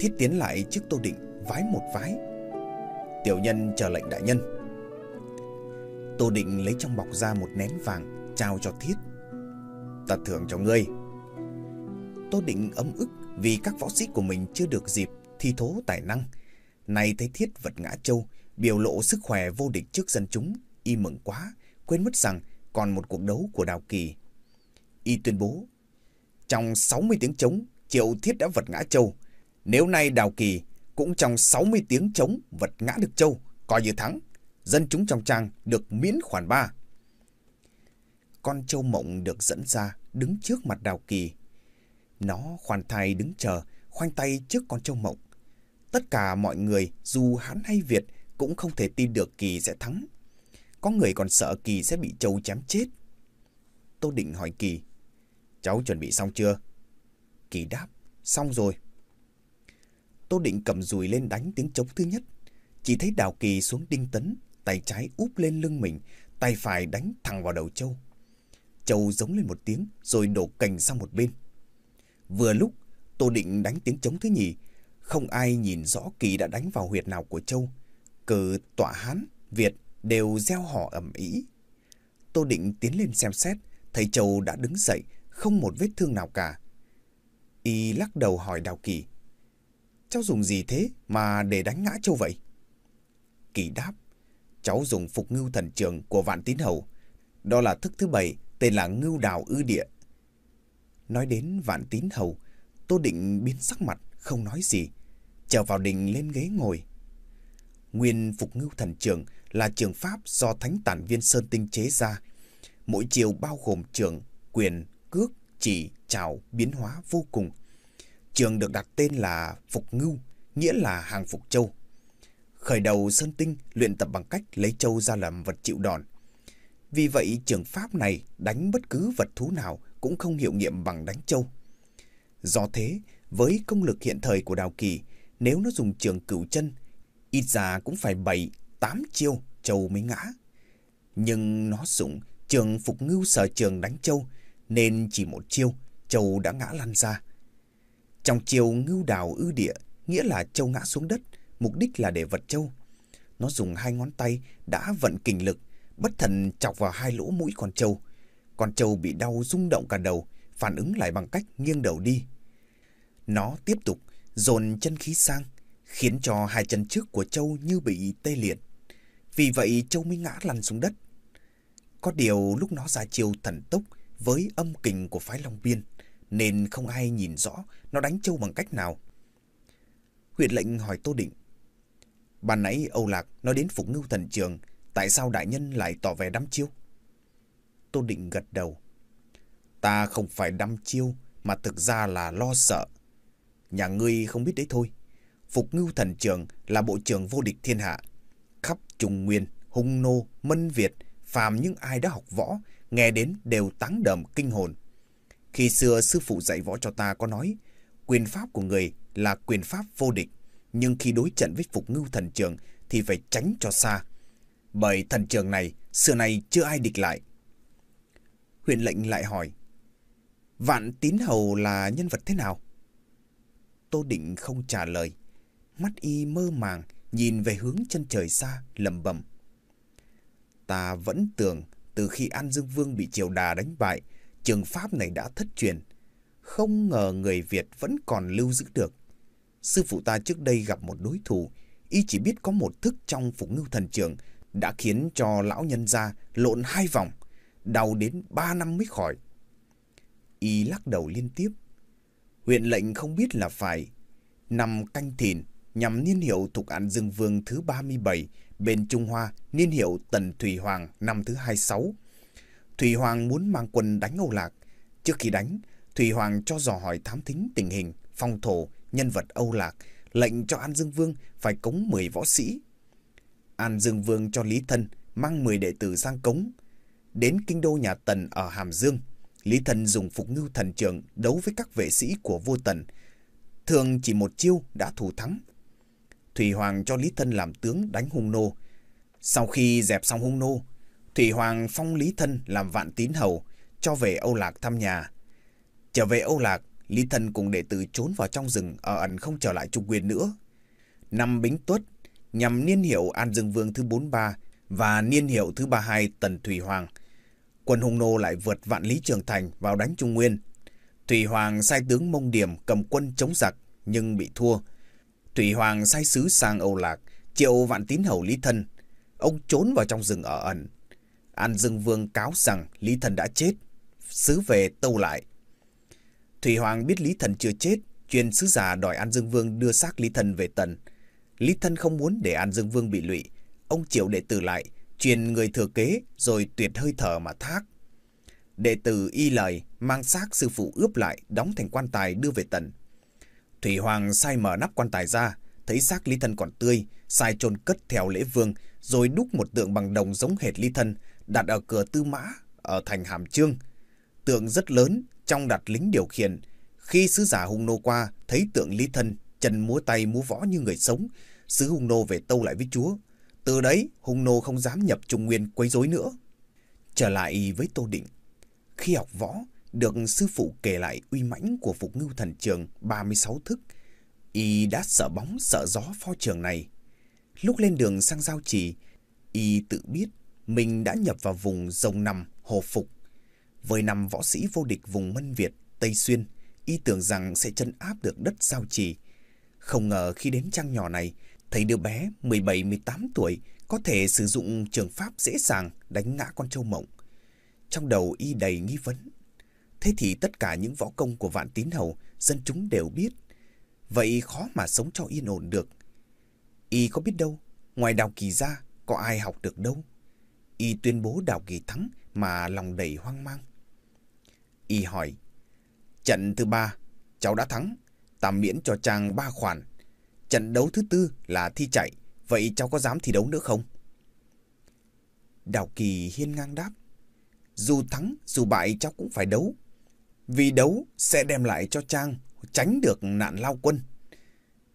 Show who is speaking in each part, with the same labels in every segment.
Speaker 1: Thiết tiến lại trước Tô Định Vái một vái. Tiểu nhân chờ lệnh đại nhân. Tô Định lấy trong bọc ra một nén vàng, Trao cho Thiết. Ta thưởng cho ngươi. Tô Định ấm ức Vì các võ sĩ của mình chưa được dịp Thi thố tài năng. Nay thấy Thiết vật ngã châu Biểu lộ sức khỏe vô địch trước dân chúng, Y mừng quá, Quên mất rằng còn một cuộc đấu của Đào Kỳ. Y tuyên bố, Trong 60 tiếng chống Triệu Thiết đã vật ngã châu nếu nay Đào Kỳ cũng trong 60 tiếng chống vật ngã được châu, Coi như thắng, Dân chúng trong trang được miễn khoản ba. Con châu mộng được dẫn ra Đứng trước mặt Đào Kỳ. Nó khoan thai đứng chờ, Khoanh tay trước con châu mộng. Tất cả mọi người, dù Hán hay Việt, Cũng không thể tin được Kỳ sẽ thắng. Có người còn sợ Kỳ sẽ bị châu chém chết. Tô Định hỏi Kỳ, Cháu chuẩn bị xong chưa? Kỳ đáp, Xong rồi. Tô Định cầm dùi lên đánh tiếng trống thứ nhất. Chỉ thấy Đào Kỳ xuống đinh tấn Tay trái úp lên lưng mình Tay phải đánh thẳng vào đầu Châu. Châu giống lên một tiếng Rồi đổ cành sang một bên. Vừa lúc Tô Định đánh tiếng trống thứ nhì. Không ai nhìn rõ Kỳ đã đánh vào huyệt nào của Châu. Cử tọa Hán, Việt đều gieo họ ẩm ý Tô Định tiến lên xem xét Thấy Châu đã đứng dậy Không một vết thương nào cả. Y lắc đầu hỏi Đào Kỳ Cháu dùng gì thế mà để đánh ngã Châu vậy? Kỳ đáp Cháu dùng phục ngưu thần trường của Vạn Tín Hầu. Đó là thức thứ bảy Tên là ngưu đào ư địa. Nói đến Vạn Tín Hầu Tô Định biến sắc mặt Không nói gì Trở vào đình lên ghế ngồi. Nguyên phục ngưu thần trường Là trường pháp do Thánh Tản Viên Sơn Tinh chế ra. Mỗi chiều bao gồm trường, quyền, cước, chỉ, trào, biến hóa vô cùng. Trường được đặt tên là Phục Ngưu, nghĩa là hàng Phục Châu. Khởi đầu Sơn Tinh luyện tập bằng cách lấy châu ra làm vật chịu đòn. Vì vậy trường pháp này đánh bất cứ vật thú nào cũng không hiệu nghiệm bằng đánh châu. Do thế, với công lực hiện thời của Đào Kỳ, nếu nó dùng trường cửu chân, ít ra cũng phải 7, 8 chiêu châu mới ngã. Nhưng nó dùng trường phục ngưu sở trường đánh châu, nên chỉ một chiêu, châu đã ngã lăn ra. Trong chiều ngưu đào ư địa, nghĩa là châu ngã xuống đất, mục đích là để vật châu. Nó dùng hai ngón tay đã vận kình lực, bất thần chọc vào hai lỗ mũi con châu Con châu bị đau rung động cả đầu, phản ứng lại bằng cách nghiêng đầu đi. Nó tiếp tục dồn chân khí sang, khiến cho hai chân trước của châu như bị tê liệt. Vì vậy châu mới ngã lăn xuống đất. Có điều lúc nó ra chiều thần tốc với âm kình của phái Long Biên, nên không ai nhìn rõ nó đánh châu bằng cách nào. Huyện lệnh hỏi Tô Định. Ban nãy Âu Lạc nói đến Phục Ngưu Thần Trường, tại sao đại nhân lại tỏ vẻ đăm chiêu? Tô Định gật đầu. Ta không phải đăm chiêu, mà thực ra là lo sợ. Nhà ngươi không biết đấy thôi. Phục Ngưu Thần Trường là bộ trường vô địch thiên hạ. Khắp Trung Nguyên, Hung Nô, Mân Việt, phàm những ai đã học võ, nghe đến đều táng đờm kinh hồn. Khi xưa sư phụ dạy võ cho ta có nói, quyền pháp của người là quyền pháp vô địch, nhưng khi đối trận với phục ngưu thần trường thì phải tránh cho xa. Bởi thần trường này, xưa nay chưa ai địch lại. Huyện lệnh lại hỏi, Vạn tín hầu là nhân vật thế nào? Tô Định không trả lời, mắt y mơ màng nhìn về hướng chân trời xa, lầm bầm. Ta vẫn tưởng từ khi An Dương Vương bị triều đà đánh bại, trường pháp này đã thất truyền. Không ngờ người Việt vẫn còn lưu giữ được. Sư phụ ta trước đây gặp một đối thủ, y chỉ biết có một thức trong phục ngưu thần trường đã khiến cho lão nhân gia lộn hai vòng, đau đến ba năm mới khỏi. Y lắc đầu liên tiếp. Huyện lệnh không biết là phải năm canh thìn nhằm niên hiệu thuộc An Dương Vương thứ 37 bên Trung Hoa, niên hiệu Tần Thủy Hoàng năm thứ 26 Thủy Hoàng muốn mang quân đánh Âu Lạc. Trước khi đánh, Thủy Hoàng cho dò hỏi thám thính tình hình, phong thổ, nhân vật Âu Lạc, lệnh cho An Dương Vương phải cống 10 võ sĩ. An Dương Vương cho Lý Thân mang 10 đệ tử sang cống. Đến kinh đô nhà Tần ở Hàm Dương, Lý Thân dùng phục ngưu thần trường đấu với các vệ sĩ của vua Tần. Thường chỉ một chiêu đã thủ thắng. Thủy Hoàng cho Lý Thân làm tướng đánh hung nô. Sau khi dẹp xong hung nô, Thủy Hoàng phong Lý Thân làm vạn tín hầu, cho về Âu Lạc thăm nhà. Trở về Âu Lạc, Lý Thân cùng đệ tử trốn vào trong rừng ở ẩn không trở lại Trung Nguyên nữa. Năm Bính Tuất nhằm niên hiệu An Dương Vương thứ 43 và niên hiệu thứ 32 Tần Thủy Hoàng. Quân Hung Nô lại vượt vạn lý trường thành vào đánh Trung Nguyên. Thủy Hoàng sai tướng Mông Điểm cầm quân chống giặc nhưng bị thua. Thủy Hoàng sai sứ sang Âu Lạc triệu vạn tín hầu Lý Thân. Ông trốn vào trong rừng ở ẩn. An Dương Vương cáo rằng Lý Thần đã chết. Sứ về tâu lại. Thủy Hoàng biết Lý Thần chưa chết, truyền sứ giả đòi An Dương Vương đưa xác Lý Thần về tần. Lý Thần không muốn để An Dương Vương bị lụy. Ông triệu đệ tử lại, truyền người thừa kế rồi tuyệt hơi thở mà thác. Đệ tử y lời mang xác sư phụ ướp lại đóng thành quan tài đưa về tần. Thủy Hoàng sai mở nắp quan tài ra, thấy xác Lý Thân còn tươi, sai chôn cất theo lễ vương, rồi đúc một tượng bằng đồng giống hệt Lý Thân, đặt ở cửa tư mã, ở thành Hàm Trương. Tượng rất lớn, trong đặt lính điều khiển. Khi sứ giả hung nô qua, thấy tượng Lý Thân, chân múa tay múa võ như người sống, sứ hung nô về tâu lại với chúa. Từ đấy, hung nô không dám nhập Trung Nguyên quấy rối nữa. Trở lại với Tô Định, khi học võ, được sư phụ kể lại uy mãnh của Phục Ngưu Thần Trường 36 thức, y đã sợ bóng sợ gió pho trường này. Lúc lên đường sang giao trì, y tự biết mình đã nhập vào vùng rồng nằm hồ phục. Với năm võ sĩ vô địch vùng Mân Việt, Tây Xuyên, y tưởng rằng sẽ chân áp được đất giao trì. Không ngờ khi đến trang nhỏ này, thấy đứa bé 17-18 tuổi có thể sử dụng trường pháp dễ dàng đánh ngã con trâu mộng. Trong đầu y đầy nghi vấn. Thế thì tất cả những võ công của vạn tín hầu, dân chúng đều biết. Vậy khó mà sống cho yên ổn được. Y có biết đâu, ngoài đào kỳ ra, có ai học được đâu. Y tuyên bố đào kỳ thắng mà lòng đầy hoang mang. Y hỏi, trận thứ ba, cháu đã thắng, tạm miễn cho chàng ba khoản. Trận đấu thứ tư là thi chạy, vậy cháu có dám thi đấu nữa không? Đào Kỳ hiên ngang đáp, dù thắng, dù bại cháu cũng phải đấu. Vì đấu sẽ đem lại cho Trang tránh được nạn lao quân.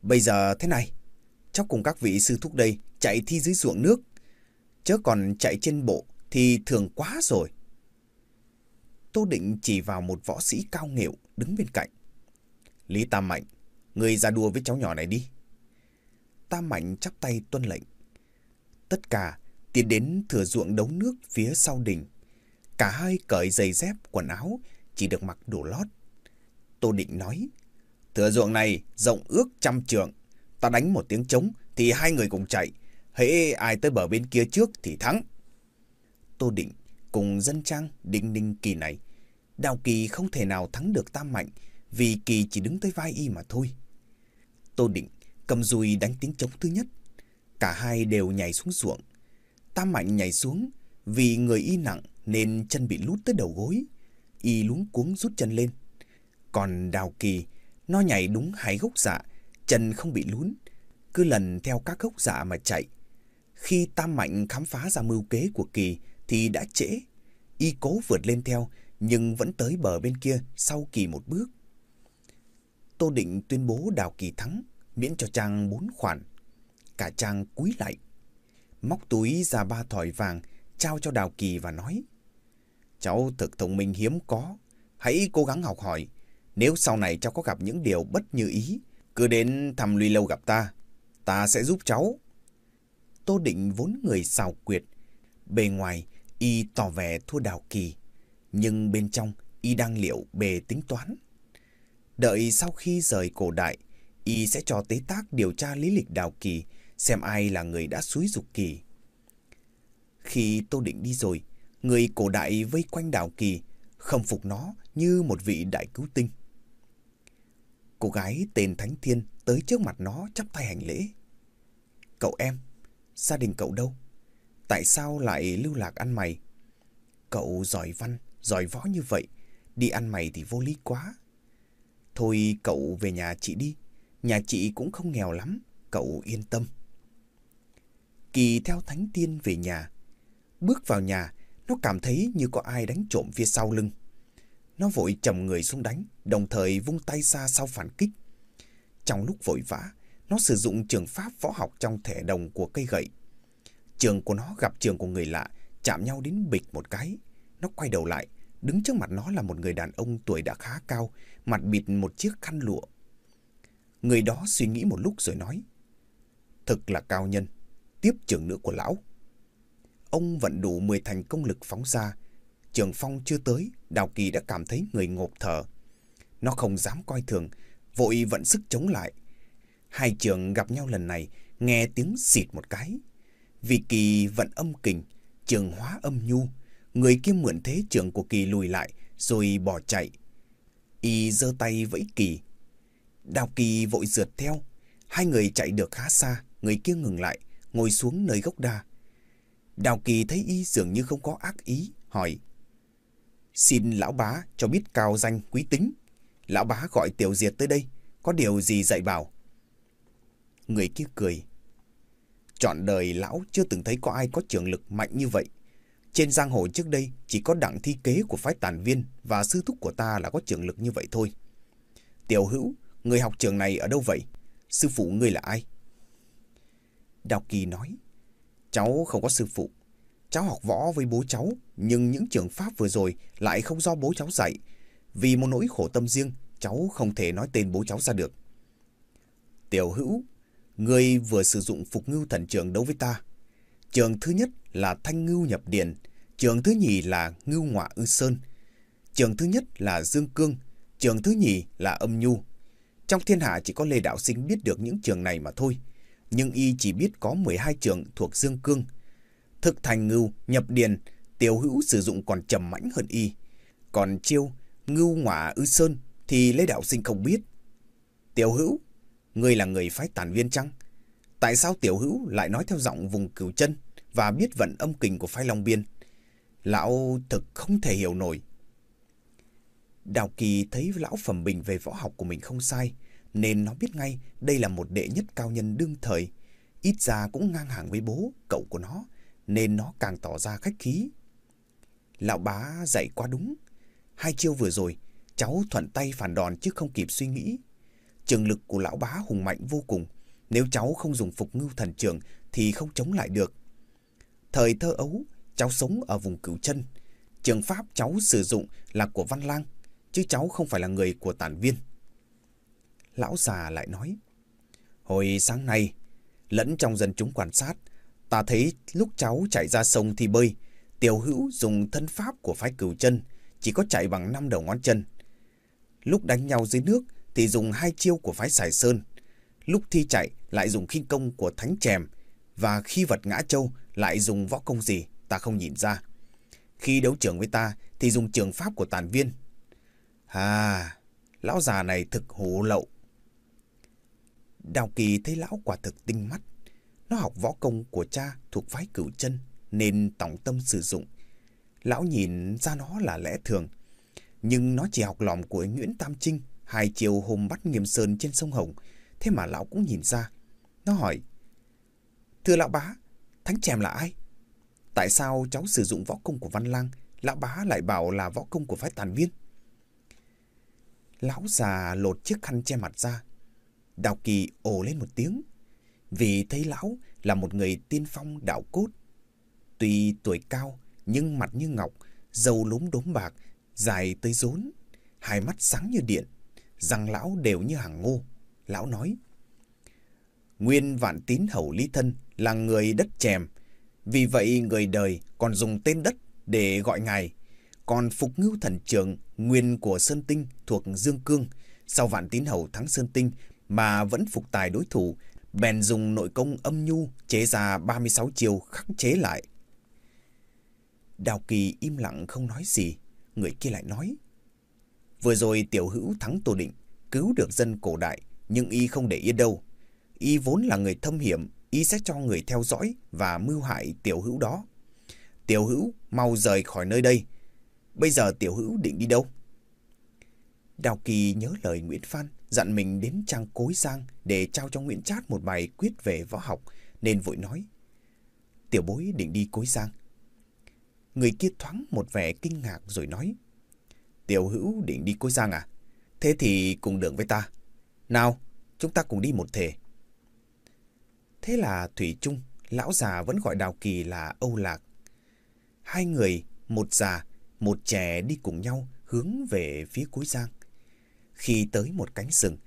Speaker 1: Bây giờ thế này, cháu cùng các vị sư thúc đây chạy thi dưới ruộng nước. Chớ còn chạy trên bộ thì thường quá rồi. Tô Định chỉ vào một võ sĩ cao nghệu đứng bên cạnh. Lý Tam Mạnh, người ra đua với cháu nhỏ này đi. Tam Mạnh chắp tay tuân lệnh. Tất cả tiến đến thừa ruộng đấu nước phía sau đình. Cả hai cởi giày dép, quần áo, chỉ được mặc đồ lót. Tô Định nói, thừa ruộng này rộng ước trăm trượng. Ta đánh một tiếng trống thì hai người cùng chạy. Hễ ai tới bờ bên kia trước thì thắng. Tô Định cùng dân trang định ninh kỳ này. Đào Kỳ không thể nào thắng được Tam Mạnh vì Kỳ chỉ đứng tới vai y mà thôi. Tô Định cầm dùi đánh tiếng trống thứ nhất. Cả hai đều nhảy xuống ruộng. Tam Mạnh nhảy xuống vì người y nặng nên chân bị lút tới đầu gối. Y luống cuống rút chân lên. Còn Đào Kỳ, nó nhảy đúng hai gốc dạ, chân không bị lún. Cứ lần theo các gốc dạ mà chạy. Khi Tam Mạnh khám phá ra mưu kế của Kỳ thì đã trễ. Y cố vượt lên theo nhưng vẫn tới bờ bên kia sau Kỳ một bước. Tô Định tuyên bố Đào Kỳ thắng, miễn cho Trang bốn khoản. Cả Trang cúi lại, móc túi ra ba thỏi vàng, trao cho Đào Kỳ và nói Cháu thực thông minh hiếm có, hãy cố gắng học hỏi. Nếu sau này cháu có gặp những điều bất như ý, cứ đến thăm Luy Lâu gặp ta, ta sẽ giúp cháu. Tô Định vốn người xào quyệt, bề ngoài y tỏ vẻ thua Đào Kỳ, nhưng bên trong y đang liệu bề tính toán. Đợi sau khi rời cổ đại, y sẽ cho tế tác điều tra lý lịch Đào Kỳ, xem ai là người đã xúi dục Kỳ. Khi Tô Định đi rồi, người cổ đại vây quanh Đào Kỳ, khâm phục nó như một vị đại cứu tinh. Cô gái tên Thánh Thiên tới trước mặt nó chắp tay hành lễ. Cậu em, gia đình cậu đâu? Tại sao lại lưu lạc ăn mày? Cậu giỏi văn, giỏi võ như vậy, đi ăn mày thì vô lý quá. Thôi cậu về nhà chị đi, nhà chị cũng không nghèo lắm, cậu yên tâm. Kỳ theo Thánh Tiên về nhà. Bước vào nhà, nó cảm thấy như có ai đánh trộm phía sau lưng. Nó vội chầm người xuống đánh, đồng thời vung tay ra sau phản kích. Trong lúc vội vã, nó sử dụng trường pháp võ học trong thẻ đồng của cây gậy. Trường của nó gặp trường của người lạ, chạm nhau đến bịch một cái. Nó quay đầu lại, đứng trước mặt nó là một người đàn ông tuổi đã khá cao, mặt bịt một chiếc khăn lụa. Người đó suy nghĩ một lúc rồi nói. Thực là cao nhân, tiếp trường nữ của lão. Ông vận đủ 10 thành công lực phóng ra. Trường phong chưa tới, Đào Kỳ đã cảm thấy người ngộp thở. Nó không dám coi thường, vội vận sức chống lại. Hai trường gặp nhau lần này, nghe tiếng xịt một cái. Vì Kỳ vận âm kình, trường hóa âm nhu. Người kia mượn thế trường của Kỳ lùi lại, rồi bỏ chạy. Y giơ tay vẫy Kỳ. Đào Kỳ vội rượt theo. Hai người chạy được khá xa, người kia ngừng lại, ngồi xuống nơi gốc đa. Đào Kỳ thấy y dường như không có ác ý, hỏi. Xin lão bá cho biết cao danh quý tính. Lão bá gọi tiểu diệt tới đây, có điều gì dạy bảo? Người kia cười. Chọn đời lão chưa từng thấy có ai có trường lực mạnh như vậy. Trên giang hồ trước đây chỉ có đặng thi kế của phái tàn viên và sư thúc của ta là có trường lực như vậy thôi. Tiểu hữu, người học trường này ở đâu vậy? Sư phụ ngươi là ai? Đào Kỳ nói. Cháu không có sư phụ. Cháu học võ với bố cháu, nhưng những trường pháp vừa rồi lại không do bố cháu dạy. Vì một nỗi khổ tâm riêng, cháu không thể nói tên bố cháu ra được. Tiểu hữu, người vừa sử dụng phục ngưu thần trường đấu với ta. Trường thứ nhất là thanh ngưu nhập điền, trường thứ nhì là ngưu ngọa ư sơn, trường thứ nhất là dương cương, trường thứ nhì là âm nhu. Trong thiên hạ chỉ có Lê Đạo Sinh biết được những trường này mà thôi nhưng y chỉ biết có 12 trường thuộc Dương Cương. Thực thành ngưu, nhập điền, tiểu hữu sử dụng còn trầm mãnh hơn y. Còn chiêu, ngưu ngọa ư sơn thì Lê Đạo Sinh không biết. Tiểu hữu, ngươi là người phái tàn viên chăng? Tại sao tiểu hữu lại nói theo giọng vùng cửu chân và biết vận âm kình của phái Long Biên? Lão thực không thể hiểu nổi. Đào Kỳ thấy lão phẩm bình về võ học của mình không sai, nên nó biết ngay đây là một đệ nhất cao nhân đương thời. Ít ra cũng ngang hàng với bố, cậu của nó, nên nó càng tỏ ra khách khí. Lão bá dạy quá đúng. Hai chiêu vừa rồi, cháu thuận tay phản đòn chứ không kịp suy nghĩ. Trường lực của lão bá hùng mạnh vô cùng. Nếu cháu không dùng phục ngưu thần trường thì không chống lại được. Thời thơ ấu, cháu sống ở vùng cửu chân. Trường pháp cháu sử dụng là của Văn Lang, chứ cháu không phải là người của tản viên. Lão già lại nói. Hồi sáng nay, lẫn trong dân chúng quan sát, ta thấy lúc cháu chạy ra sông thì bơi, tiểu hữu dùng thân pháp của phái cửu chân, chỉ có chạy bằng năm đầu ngón chân. Lúc đánh nhau dưới nước thì dùng hai chiêu của phái sài sơn. Lúc thi chạy lại dùng khinh công của thánh chèm, và khi vật ngã châu lại dùng võ công gì ta không nhìn ra. Khi đấu trường với ta thì dùng trường pháp của tàn viên. À, lão già này thực hồ lậu. Đào Kỳ thấy lão quả thực tinh mắt. Nó học võ công của cha thuộc phái cửu chân nên tổng tâm sử dụng. Lão nhìn ra nó là lẽ thường. Nhưng nó chỉ học lòng của Nguyễn Tam Trinh hai chiều hôm bắt nghiêm sơn trên sông Hồng. Thế mà lão cũng nhìn ra. Nó hỏi. Thưa lão bá, thánh chèm là ai? Tại sao cháu sử dụng võ công của Văn Lang, lão bá lại bảo là võ công của phái tàn viên? Lão già lột chiếc khăn che mặt ra, Đào Kỳ ồ lên một tiếng, vì thấy lão là một người tiên phong đạo cốt. Tuy tuổi cao, nhưng mặt như ngọc, dầu lúm đốm bạc, dài tới rốn, hai mắt sáng như điện, rằng lão đều như hàng ngô. Lão nói, Nguyên vạn tín hầu lý thân là người đất chèm, vì vậy người đời còn dùng tên đất để gọi ngài. Còn Phục Ngưu Thần Trường, nguyên của Sơn Tinh thuộc Dương Cương, sau vạn tín hầu thắng Sơn Tinh mà vẫn phục tài đối thủ, bèn dùng nội công âm nhu chế ra 36 chiều khắc chế lại. Đào Kỳ im lặng không nói gì, người kia lại nói. Vừa rồi tiểu hữu thắng Tô Định, cứu được dân cổ đại, nhưng y không để yên đâu. Y vốn là người thâm hiểm, y sẽ cho người theo dõi và mưu hại tiểu hữu đó. Tiểu hữu mau rời khỏi nơi đây. Bây giờ tiểu hữu định đi đâu? Đào Kỳ nhớ lời Nguyễn Phan dặn mình đến trang cối giang để trao cho Nguyễn Trát một bài quyết về võ học, nên vội nói. Tiểu bối định đi cối giang. Người kia thoáng một vẻ kinh ngạc rồi nói. Tiểu hữu định đi cối giang à? Thế thì cùng đường với ta. Nào, chúng ta cùng đi một thể. Thế là Thủy Trung, lão già vẫn gọi Đào Kỳ là Âu Lạc. Hai người, một già, một trẻ đi cùng nhau hướng về phía cuối giang. Khi tới một cánh rừng,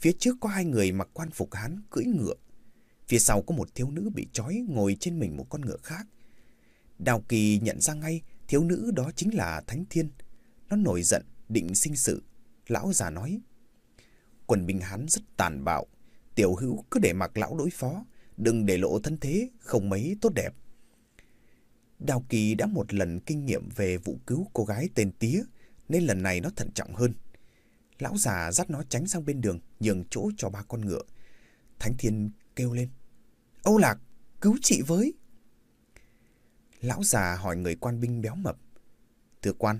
Speaker 1: phía trước có hai người mặc quan phục hán cưỡi ngựa. Phía sau có một thiếu nữ bị trói ngồi trên mình một con ngựa khác. Đào Kỳ nhận ra ngay thiếu nữ đó chính là Thánh Thiên. Nó nổi giận, định sinh sự. Lão già nói, quần binh Hán rất tàn bạo. Tiểu hữu cứ để mặc lão đối phó, đừng để lộ thân thế, không mấy tốt đẹp. Đào Kỳ đã một lần kinh nghiệm về vụ cứu cô gái tên Tía, nên lần này nó thận trọng hơn. Lão già dắt nó tránh sang bên đường, nhường chỗ cho ba con ngựa. Thánh Thiên kêu lên. Âu Lạc, cứu chị với. Lão già hỏi người quan binh béo mập. Thưa quan,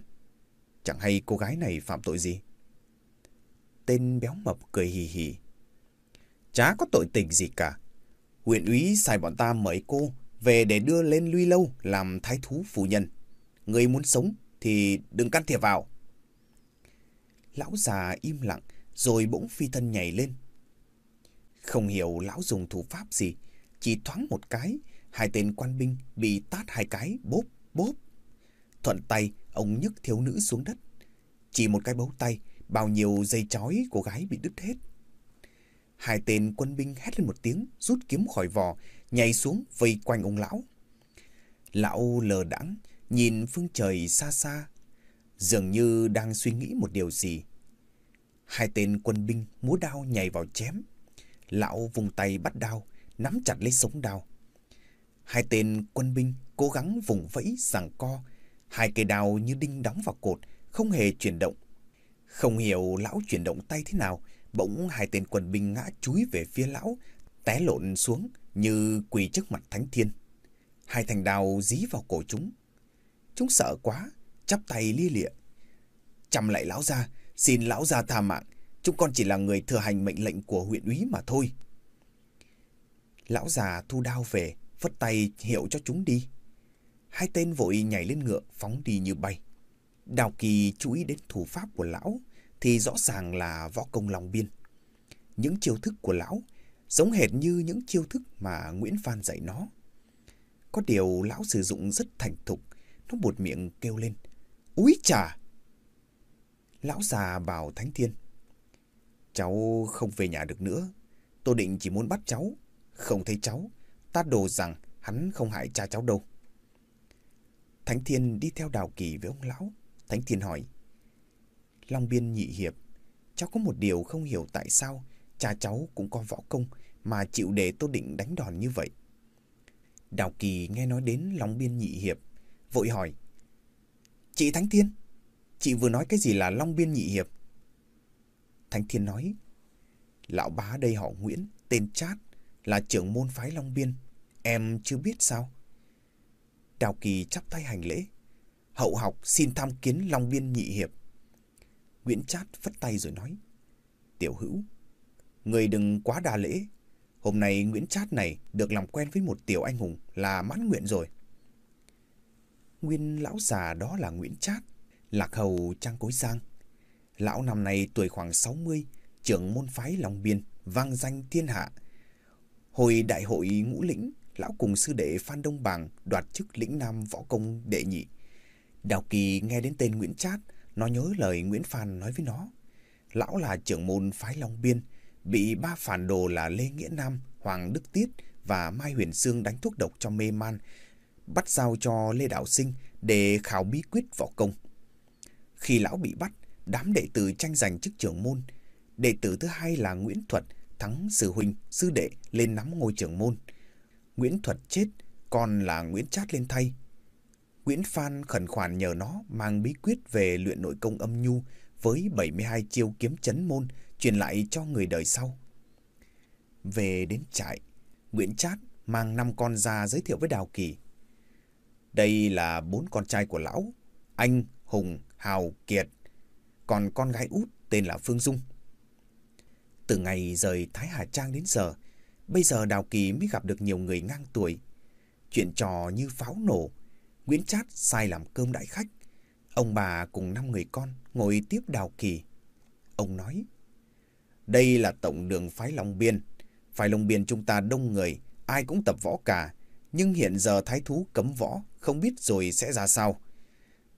Speaker 1: chẳng hay cô gái này phạm tội gì? Tên béo mập cười hì hì. Chả có tội tình gì cả. Huyện úy sai bọn ta mời cô về để đưa lên Luy Lâu làm thái thú phu nhân. Người muốn sống thì đừng can thiệp vào. Lão già im lặng rồi bỗng phi thân nhảy lên. Không hiểu lão dùng thủ pháp gì, chỉ thoáng một cái, hai tên quan binh bị tát hai cái bốp bốp. Thuận tay, ông nhấc thiếu nữ xuống đất. Chỉ một cái bấu tay, bao nhiêu dây chói của gái bị đứt hết. Hai tên quân binh hét lên một tiếng, rút kiếm khỏi vò, nhảy xuống vây quanh ông lão. Lão lờ đãng nhìn phương trời xa xa, dường như đang suy nghĩ một điều gì. Hai tên quân binh múa đao nhảy vào chém. Lão vùng tay bắt đao, nắm chặt lấy sống đao. Hai tên quân binh cố gắng vùng vẫy giằng co, hai cây đao như đinh đóng vào cột, không hề chuyển động. Không hiểu lão chuyển động tay thế nào, bỗng hai tên quân binh ngã chúi về phía lão, té lộn xuống như quỳ trước mặt thánh thiên. Hai thành đao dí vào cổ chúng. Chúng sợ quá, chắp tay lia lịa. Chăm lại lão ra, xin lão ra tha mạng, chúng con chỉ là người thừa hành mệnh lệnh của huyện úy mà thôi. Lão già thu đao về, phất tay hiệu cho chúng đi. Hai tên vội nhảy lên ngựa, phóng đi như bay. Đào Kỳ chú ý đến thủ pháp của lão, thì rõ ràng là võ công lòng biên. Những chiêu thức của lão giống hệt như những chiêu thức mà Nguyễn Phan dạy nó. Có điều lão sử dụng rất thành thục, nó buột miệng kêu lên. Úi chà! Lão già bảo Thánh Thiên. Cháu không về nhà được nữa. Tôi định chỉ muốn bắt cháu. Không thấy cháu. Ta đồ rằng hắn không hại cha cháu đâu. Thánh Thiên đi theo đào kỳ với ông lão. Thánh Thiên hỏi. Long biên nhị hiệp. Cháu có một điều không hiểu tại sao cha cháu cũng có võ công mà chịu để Tô Định đánh đòn như vậy. Đào Kỳ nghe nói đến Long Biên Nhị Hiệp, vội hỏi. Chị Thánh Thiên, chị vừa nói cái gì là Long Biên Nhị Hiệp? Thánh Thiên nói, lão bá đây họ Nguyễn, tên Chát, là trưởng môn phái Long Biên. Em chưa biết sao? Đào Kỳ chắp tay hành lễ. Hậu học xin tham kiến Long Biên Nhị Hiệp. Nguyễn Chát phất tay rồi nói. Tiểu hữu, người đừng quá đa lễ. Hôm nay Nguyễn Chát này được làm quen với một tiểu anh hùng là mãn nguyện rồi. Nguyên lão già đó là Nguyễn Chát, lạc hầu trang cối giang. Lão năm nay tuổi khoảng 60, trưởng môn phái Long Biên, vang danh thiên hạ. Hồi đại hội ngũ lĩnh, lão cùng sư đệ Phan Đông bằng đoạt chức lĩnh nam võ công đệ nhị. Đào Kỳ nghe đến tên Nguyễn Chát, nó nhớ lời Nguyễn Phan nói với nó. Lão là trưởng môn phái Long Biên, bị ba phản đồ là Lê Nghĩa Nam, Hoàng Đức Tiết và Mai Huyền Sương đánh thuốc độc cho mê man, bắt giao cho Lê Đạo Sinh để khảo bí quyết võ công. Khi lão bị bắt, đám đệ tử tranh giành chức trưởng môn. Đệ tử thứ hai là Nguyễn Thuật, thắng sư huynh, sư đệ lên nắm ngôi trưởng môn. Nguyễn Thuật chết, còn là Nguyễn Chát lên thay. Nguyễn Phan khẩn khoản nhờ nó mang bí quyết về luyện nội công âm nhu với 72 chiêu kiếm chấn môn truyền lại cho người đời sau. Về đến trại, Nguyễn Chát mang năm con ra giới thiệu với Đào Kỳ. Đây là bốn con trai của lão, anh, Hùng, Hào, Kiệt. Còn con gái út tên là Phương Dung. Từ ngày rời Thái Hà Trang đến giờ, bây giờ Đào Kỳ mới gặp được nhiều người ngang tuổi. Chuyện trò như pháo nổ, Nguyễn Chát sai làm cơm đại khách. Ông bà cùng năm người con ngồi tiếp Đào Kỳ. Ông nói, đây là tổng đường phái Long Biên. Phái Long Biên chúng ta đông người, ai cũng tập võ cả. Nhưng hiện giờ thái thú cấm võ, không biết rồi sẽ ra sao.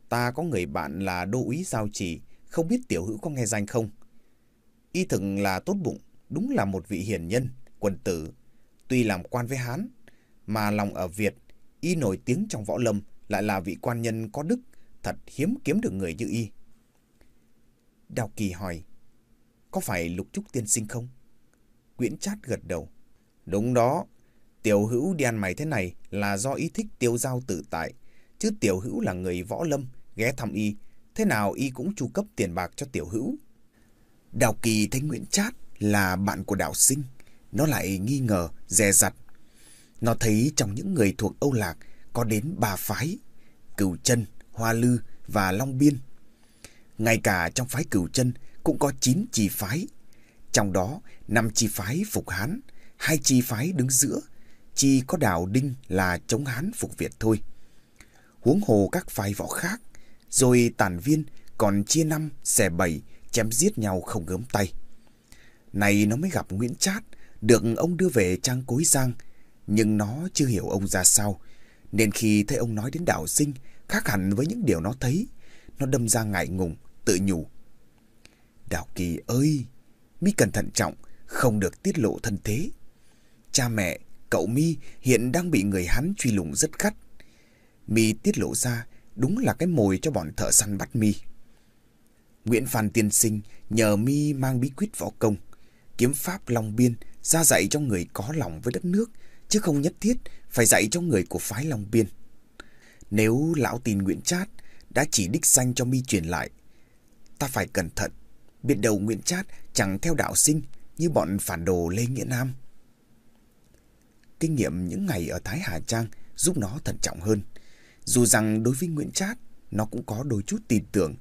Speaker 1: Ta có người bạn là đô úy giao chỉ không biết tiểu hữu có nghe danh không? Y thực là tốt bụng, đúng là một vị hiền nhân, quân tử. Tuy làm quan với Hán, mà lòng ở Việt, y nổi tiếng trong võ lâm, lại là vị quan nhân có đức, thật hiếm kiếm được người như y. Đào Kỳ hỏi, có phải lục trúc tiên sinh không? Nguyễn Chát gật đầu. Đúng đó, tiểu hữu đi ăn mày thế này là do ý thích tiêu giao tự tại, chứ tiểu hữu là người võ lâm, ghé thăm y, thế nào y cũng chu cấp tiền bạc cho tiểu hữu. Đào Kỳ thấy Nguyễn Chát là bạn của Đào Sinh, nó lại nghi ngờ, dè dặt. Nó thấy trong những người thuộc Âu Lạc có đến ba phái, Cửu Chân, Hoa Lư và Long Biên. Ngay cả trong phái Cửu Chân cũng có chín chi phái. Trong đó, năm chi phái phục Hán, hai chi phái đứng giữa, chi có Đào Đinh là chống Hán phục Việt thôi. Huống hồ các phái võ khác, rồi tàn viên còn chia năm, xẻ bảy, chém giết nhau không gớm tay. Này nó mới gặp Nguyễn Trát, được ông đưa về trang cối giang, nhưng nó chưa hiểu ông ra sao. Nên khi thấy ông nói đến đạo sinh, khác hẳn với những điều nó thấy, nó đâm ra ngại ngùng, tự nhủ. Đạo Kỳ ơi, mi cần thận trọng, không được tiết lộ thân thế. Cha mẹ, cậu mi hiện đang bị người hắn truy lùng rất gắt. Mi tiết lộ ra đúng là cái mồi cho bọn thợ săn bắt mi. Nguyễn Phan Tiên Sinh nhờ mi mang bí quyết võ công, kiếm pháp Long Biên ra dạy cho người có lòng với đất nước, chứ không nhất thiết phải dạy cho người của phái Long Biên. Nếu lão tin Nguyễn Trát đã chỉ đích danh cho mi truyền lại, ta phải cẩn thận, biết đầu Nguyễn Trát chẳng theo đạo sinh như bọn phản đồ Lê Nghĩa Nam. Kinh nghiệm những ngày ở Thái Hà Trang giúp nó thận trọng hơn. Dù rằng đối với Nguyễn Trát, nó cũng có đôi chút tin tưởng.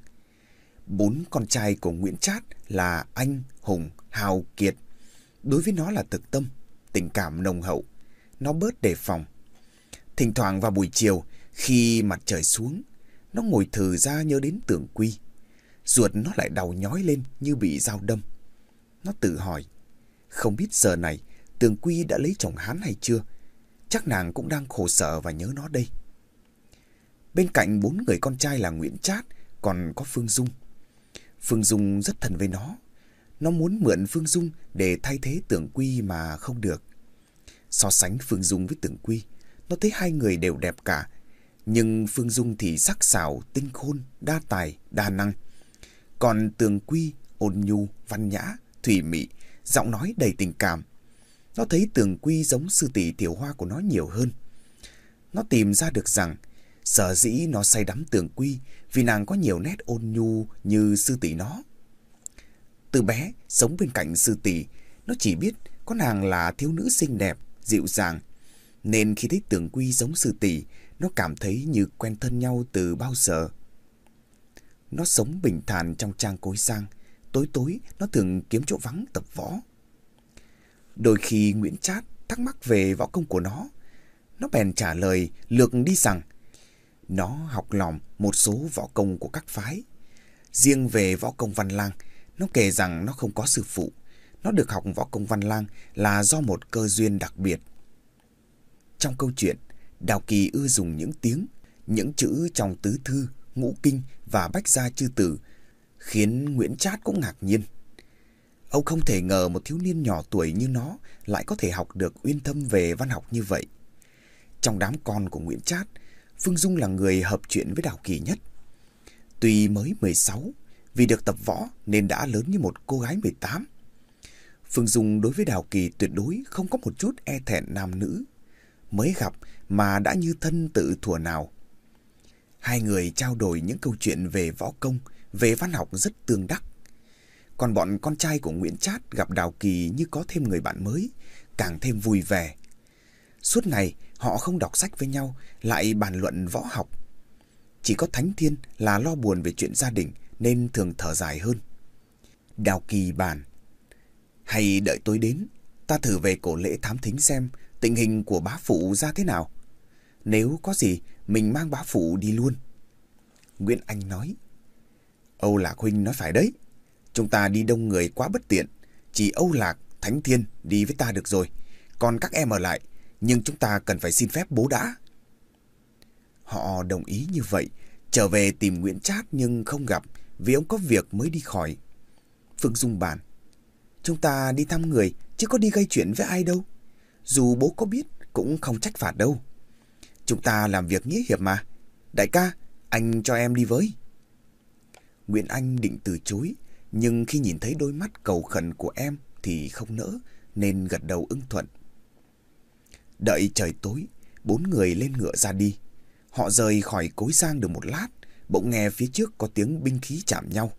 Speaker 1: Bốn con trai của Nguyễn Trát là Anh, Hùng, Hào, Kiệt. Đối với nó là thực tâm, tình cảm nồng hậu. Nó bớt đề phòng. Thỉnh thoảng vào buổi chiều, khi mặt trời xuống, nó ngồi thử ra nhớ đến tưởng quy. Ruột nó lại đau nhói lên như bị dao đâm. Nó tự hỏi, không biết giờ này Tường Quy đã lấy chồng Hán hay chưa? Chắc nàng cũng đang khổ sở và nhớ nó đây. Bên cạnh bốn người con trai là Nguyễn Trát, còn có Phương Dung. Phương Dung rất thân với nó. Nó muốn mượn Phương Dung để thay thế Tưởng Quy mà không được. So sánh Phương Dung với Tưởng Quy, nó thấy hai người đều đẹp cả. Nhưng Phương Dung thì sắc sảo, tinh khôn, đa tài, đa năng. Còn Tường Quy, ôn nhu, văn nhã, thủy mị, giọng nói đầy tình cảm. Nó thấy Tường Quy giống sư tỷ tiểu hoa của nó nhiều hơn. Nó tìm ra được rằng sở dĩ nó say đắm Tường Quy vì nàng có nhiều nét ôn nhu như sư tỷ nó. Từ bé, sống bên cạnh sư tỷ, nó chỉ biết có nàng là thiếu nữ xinh đẹp, dịu dàng. Nên khi thấy Tường Quy giống sư tỷ, nó cảm thấy như quen thân nhau từ bao giờ. Nó sống bình thản trong trang cối sang. Tối tối, nó thường kiếm chỗ vắng tập võ. Đôi khi Nguyễn Trát thắc mắc về võ công của nó. Nó bèn trả lời lược đi rằng nó học lỏm một số võ công của các phái. Riêng về võ công văn lang, nó kể rằng nó không có sư phụ. Nó được học võ công văn lang là do một cơ duyên đặc biệt. Trong câu chuyện, Đào Kỳ ưa dùng những tiếng, những chữ trong tứ thư, ngũ kinh và bách gia chư tử, khiến Nguyễn Trát cũng ngạc nhiên. Ông không thể ngờ một thiếu niên nhỏ tuổi như nó lại có thể học được uyên thâm về văn học như vậy. Trong đám con của Nguyễn Trát, Phương Dung là người hợp chuyện với Đào Kỳ nhất. Tuy mới 16, vì được tập võ nên đã lớn như một cô gái 18. Phương Dung đối với Đào Kỳ tuyệt đối không có một chút e thẹn nam nữ. Mới gặp mà đã như thân tự thùa nào. Hai người trao đổi những câu chuyện về võ công, về văn học rất tương đắc. Còn bọn con trai của Nguyễn Trát gặp Đào Kỳ như có thêm người bạn mới, càng thêm vui vẻ. Suốt ngày, họ không đọc sách với nhau, lại bàn luận võ học. Chỉ có Thánh Thiên là lo buồn về chuyện gia đình, nên thường thở dài hơn. Đào Kỳ bàn. Hay đợi tối đến, ta thử về cổ lễ thám thính xem tình hình của bá phụ ra thế nào. Nếu có gì, mình mang bá phụ đi luôn. Nguyễn Anh nói. Âu Lạc Huynh nói phải đấy. Chúng ta đi đông người quá bất tiện. Chỉ Âu Lạc, Thánh Thiên đi với ta được rồi. Còn các em ở lại, nhưng chúng ta cần phải xin phép bố đã. Họ đồng ý như vậy, Trở về tìm Nguyễn Trát nhưng không gặp vì ông có việc mới đi khỏi. Phương Dung bàn. Chúng ta đi thăm người chứ có đi gây chuyện với ai đâu. Dù bố có biết cũng không trách phạt đâu. Chúng ta làm việc nghĩa hiệp mà. Đại ca, anh cho em đi với. Nguyễn Anh định từ chối, nhưng khi nhìn thấy đôi mắt cầu khẩn của em thì không nỡ, nên gật đầu ưng thuận. Đợi trời tối, bốn người lên ngựa ra đi. Họ rời khỏi cối giang được một lát, bỗng nghe phía trước có tiếng binh khí chạm nhau.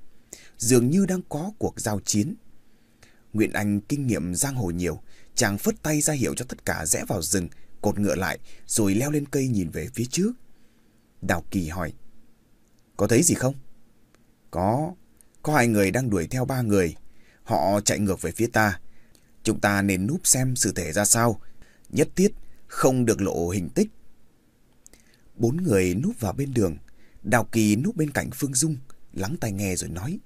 Speaker 1: Dường như đang có cuộc giao chiến. Nguyễn Anh kinh nghiệm giang hồ nhiều, chàng phất tay ra hiệu cho tất cả rẽ vào rừng, cột ngựa lại, rồi leo lên cây nhìn về phía trước. Đào Kỳ hỏi, có thấy gì không? Có, có hai người đang đuổi theo ba người. Họ chạy ngược về phía ta. Chúng ta nên núp xem sự thể ra sao. Nhất thiết không được lộ hình tích. Bốn người núp vào bên đường. Đào Kỳ núp bên cạnh Phương Dung, lắng tai nghe rồi nói.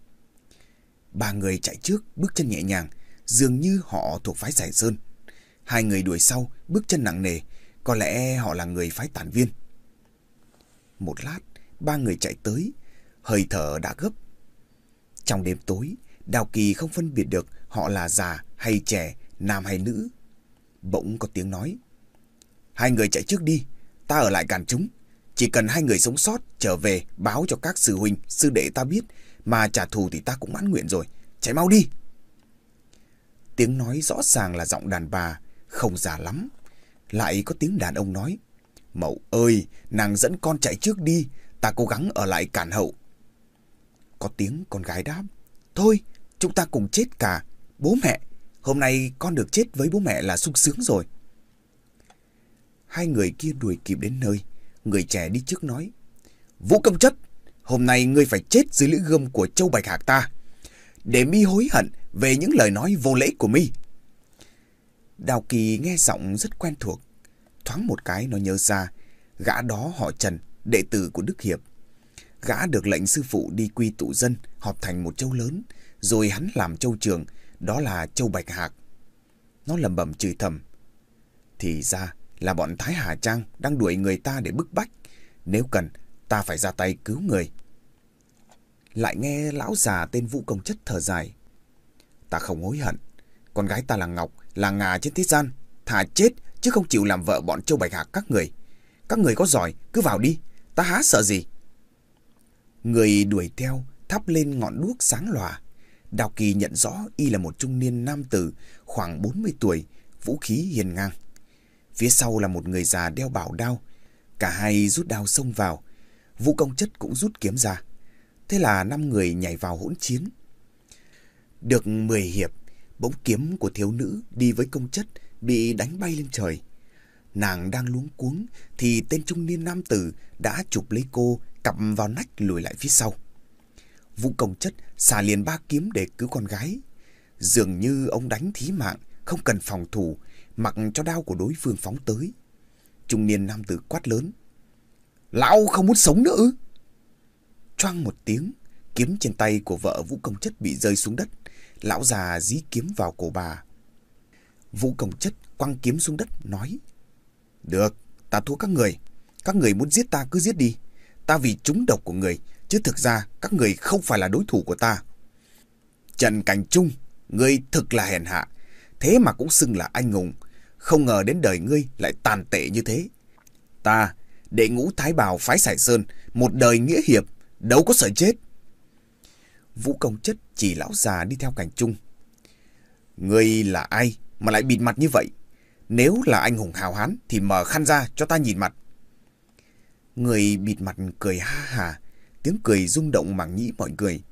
Speaker 1: Ba người chạy trước, bước chân nhẹ nhàng, dường như họ thuộc phái giải sơn. Hai người đuổi sau, bước chân nặng nề, có lẽ họ là người phái tản viên. Một lát, ba người chạy tới, hơi thở đã gấp. Trong đêm tối, Đào Kỳ không phân biệt được họ là già hay trẻ, nam hay nữ. Bỗng có tiếng nói. Hai người chạy trước đi, ta ở lại cản chúng. Chỉ cần hai người sống sót trở về báo cho các sư huynh, sư đệ ta biết, mà trả thù thì ta cũng mãn nguyện rồi. Chạy mau đi! Tiếng nói rõ ràng là giọng đàn bà, không già lắm. Lại có tiếng đàn ông nói. Mậu ơi, nàng dẫn con chạy trước đi, ta cố gắng ở lại cản hậu. Có tiếng con gái đáp. Thôi, chúng ta cùng chết cả. Bố mẹ, hôm nay con được chết với bố mẹ là sung sướng rồi. Hai người kia đuổi kịp đến nơi. Người trẻ đi trước nói. Vũ công chất, hôm nay ngươi phải chết dưới lưỡi gươm của châu Bạch Hạc ta. Để mi hối hận về những lời nói vô lễ của mi. Đào Kỳ nghe giọng rất quen thuộc. Thoáng một cái nó nhớ ra, gã đó họ Trần, đệ tử của Đức Hiệp. Gã được lệnh sư phụ đi quy tụ dân, họp thành một châu lớn, rồi hắn làm châu trường, đó là châu Bạch Hạc. Nó lầm bầm chửi thầm. Thì ra là bọn Thái Hà Trang đang đuổi người ta để bức bách. Nếu cần, ta phải ra tay cứu người. Lại nghe lão già tên Vũ Công Chất thở dài. Ta không hối hận. Con gái ta là Ngọc, là ngà trên thế gian. Thà chết chứ không chịu làm vợ bọn châu Bạch Hạc các người. Các người có giỏi, cứ vào đi. Ta há sợ gì. Người đuổi theo, thắp lên ngọn đuốc sáng lòa. Đào Kỳ nhận rõ y là một trung niên nam tử, khoảng 40 tuổi, vũ khí hiền ngang. Phía sau là một người già đeo bảo đao. Cả hai rút đao xông vào. Vũ công chất cũng rút kiếm ra. Thế là năm người nhảy vào hỗn chiến. Được 10 hiệp, bỗng kiếm của thiếu nữ đi với công chất bị đánh bay lên trời. Nàng đang luống cuống thì tên trung niên nam tử đã chụp lấy cô cặp vào nách lùi lại phía sau. Vũ công chất xả liền ba kiếm để cứu con gái. Dường như ông đánh thí mạng, không cần phòng thủ, mặc cho đao của đối phương phóng tới. Trung niên nam tử quát lớn. Lão không muốn sống nữa ư? Choang một tiếng, kiếm trên tay của vợ Vũ Công Chất bị rơi xuống đất. Lão già dí kiếm vào cổ bà. Vũ Công Chất quăng kiếm xuống đất, nói. Được, ta thua các người. Các người muốn giết ta cứ giết đi. Ta vì trúng độc của người, chứ thực ra các người không phải là đối thủ của ta. Trần Cảnh Trung, ngươi thực là hèn hạ. Thế mà cũng xưng là anh hùng. Không ngờ đến đời ngươi lại tàn tệ như thế. Ta, đệ ngũ Thái Bào phái Sải Sơn, một đời nghĩa hiệp, đâu có sợ chết. Vũ Công Chất chỉ lão già đi theo Cảnh Trung. Ngươi là ai mà lại bịt mặt như vậy? Nếu là anh hùng hào hán thì mở khăn ra cho ta nhìn mặt. Người bịt mặt cười ha hà, tiếng cười rung động mảng nhĩ mọi người.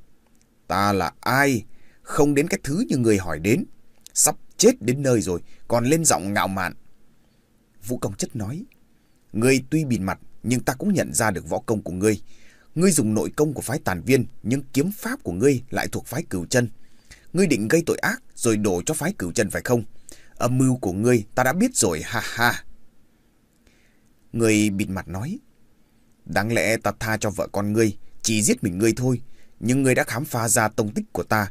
Speaker 1: Ta là ai? Không đến cái thứ như người hỏi đến. Sắp chết đến nơi rồi, còn lên giọng ngạo mạn. Vũ Công Chất nói, Ngươi tuy bịt mặt, nhưng ta cũng nhận ra được võ công của ngươi. Ngươi dùng nội công của phái tàn viên, nhưng kiếm pháp của ngươi lại thuộc phái cửu chân. Ngươi định gây tội ác, rồi đổ cho phái cửu chân phải không? Âm mưu của ngươi ta đã biết rồi, ha ha. Người bịt mặt nói, Đáng lẽ ta tha cho vợ con ngươi, chỉ giết mình ngươi thôi. Nhưng ngươi đã khám phá ra tông tích của ta.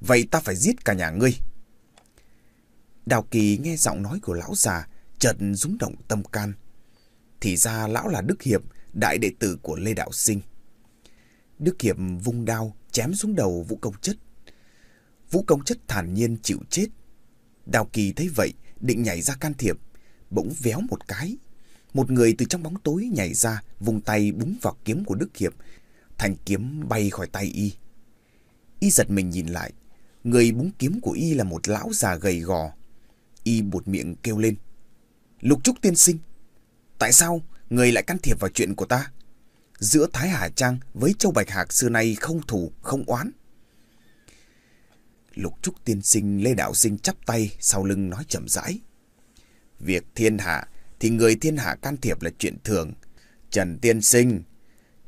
Speaker 1: Vậy ta phải giết cả nhà ngươi. Đào Kỳ nghe giọng nói của lão già, chợt rúng động tâm can. Thì ra lão là Đức Hiệp, đại đệ tử của Lê Đạo Sinh. Đức Hiệp vung đao chém xuống đầu Vũ Công Chất. Vũ Công Chất thản nhiên chịu chết. Đào Kỳ thấy vậy, định nhảy ra can thiệp, bỗng véo một cái. Một người từ trong bóng tối nhảy ra, vùng tay búng vào kiếm của Đức Hiệp. thành kiếm bay khỏi tay y. Y giật mình nhìn lại. Người búng kiếm của y là một lão già gầy gò. Y buột miệng kêu lên. Lục Trúc tiên sinh, tại sao người lại can thiệp vào chuyện của ta? Giữa Thái Hà Trang với Châu Bạch Hạc xưa nay không thù, không oán. Lục Trúc tiên sinh Lê Đạo Sinh chắp tay sau lưng nói chậm rãi. Việc thiên hạ thì người thiên hạ can thiệp là chuyện thường. Trần tiên sinh,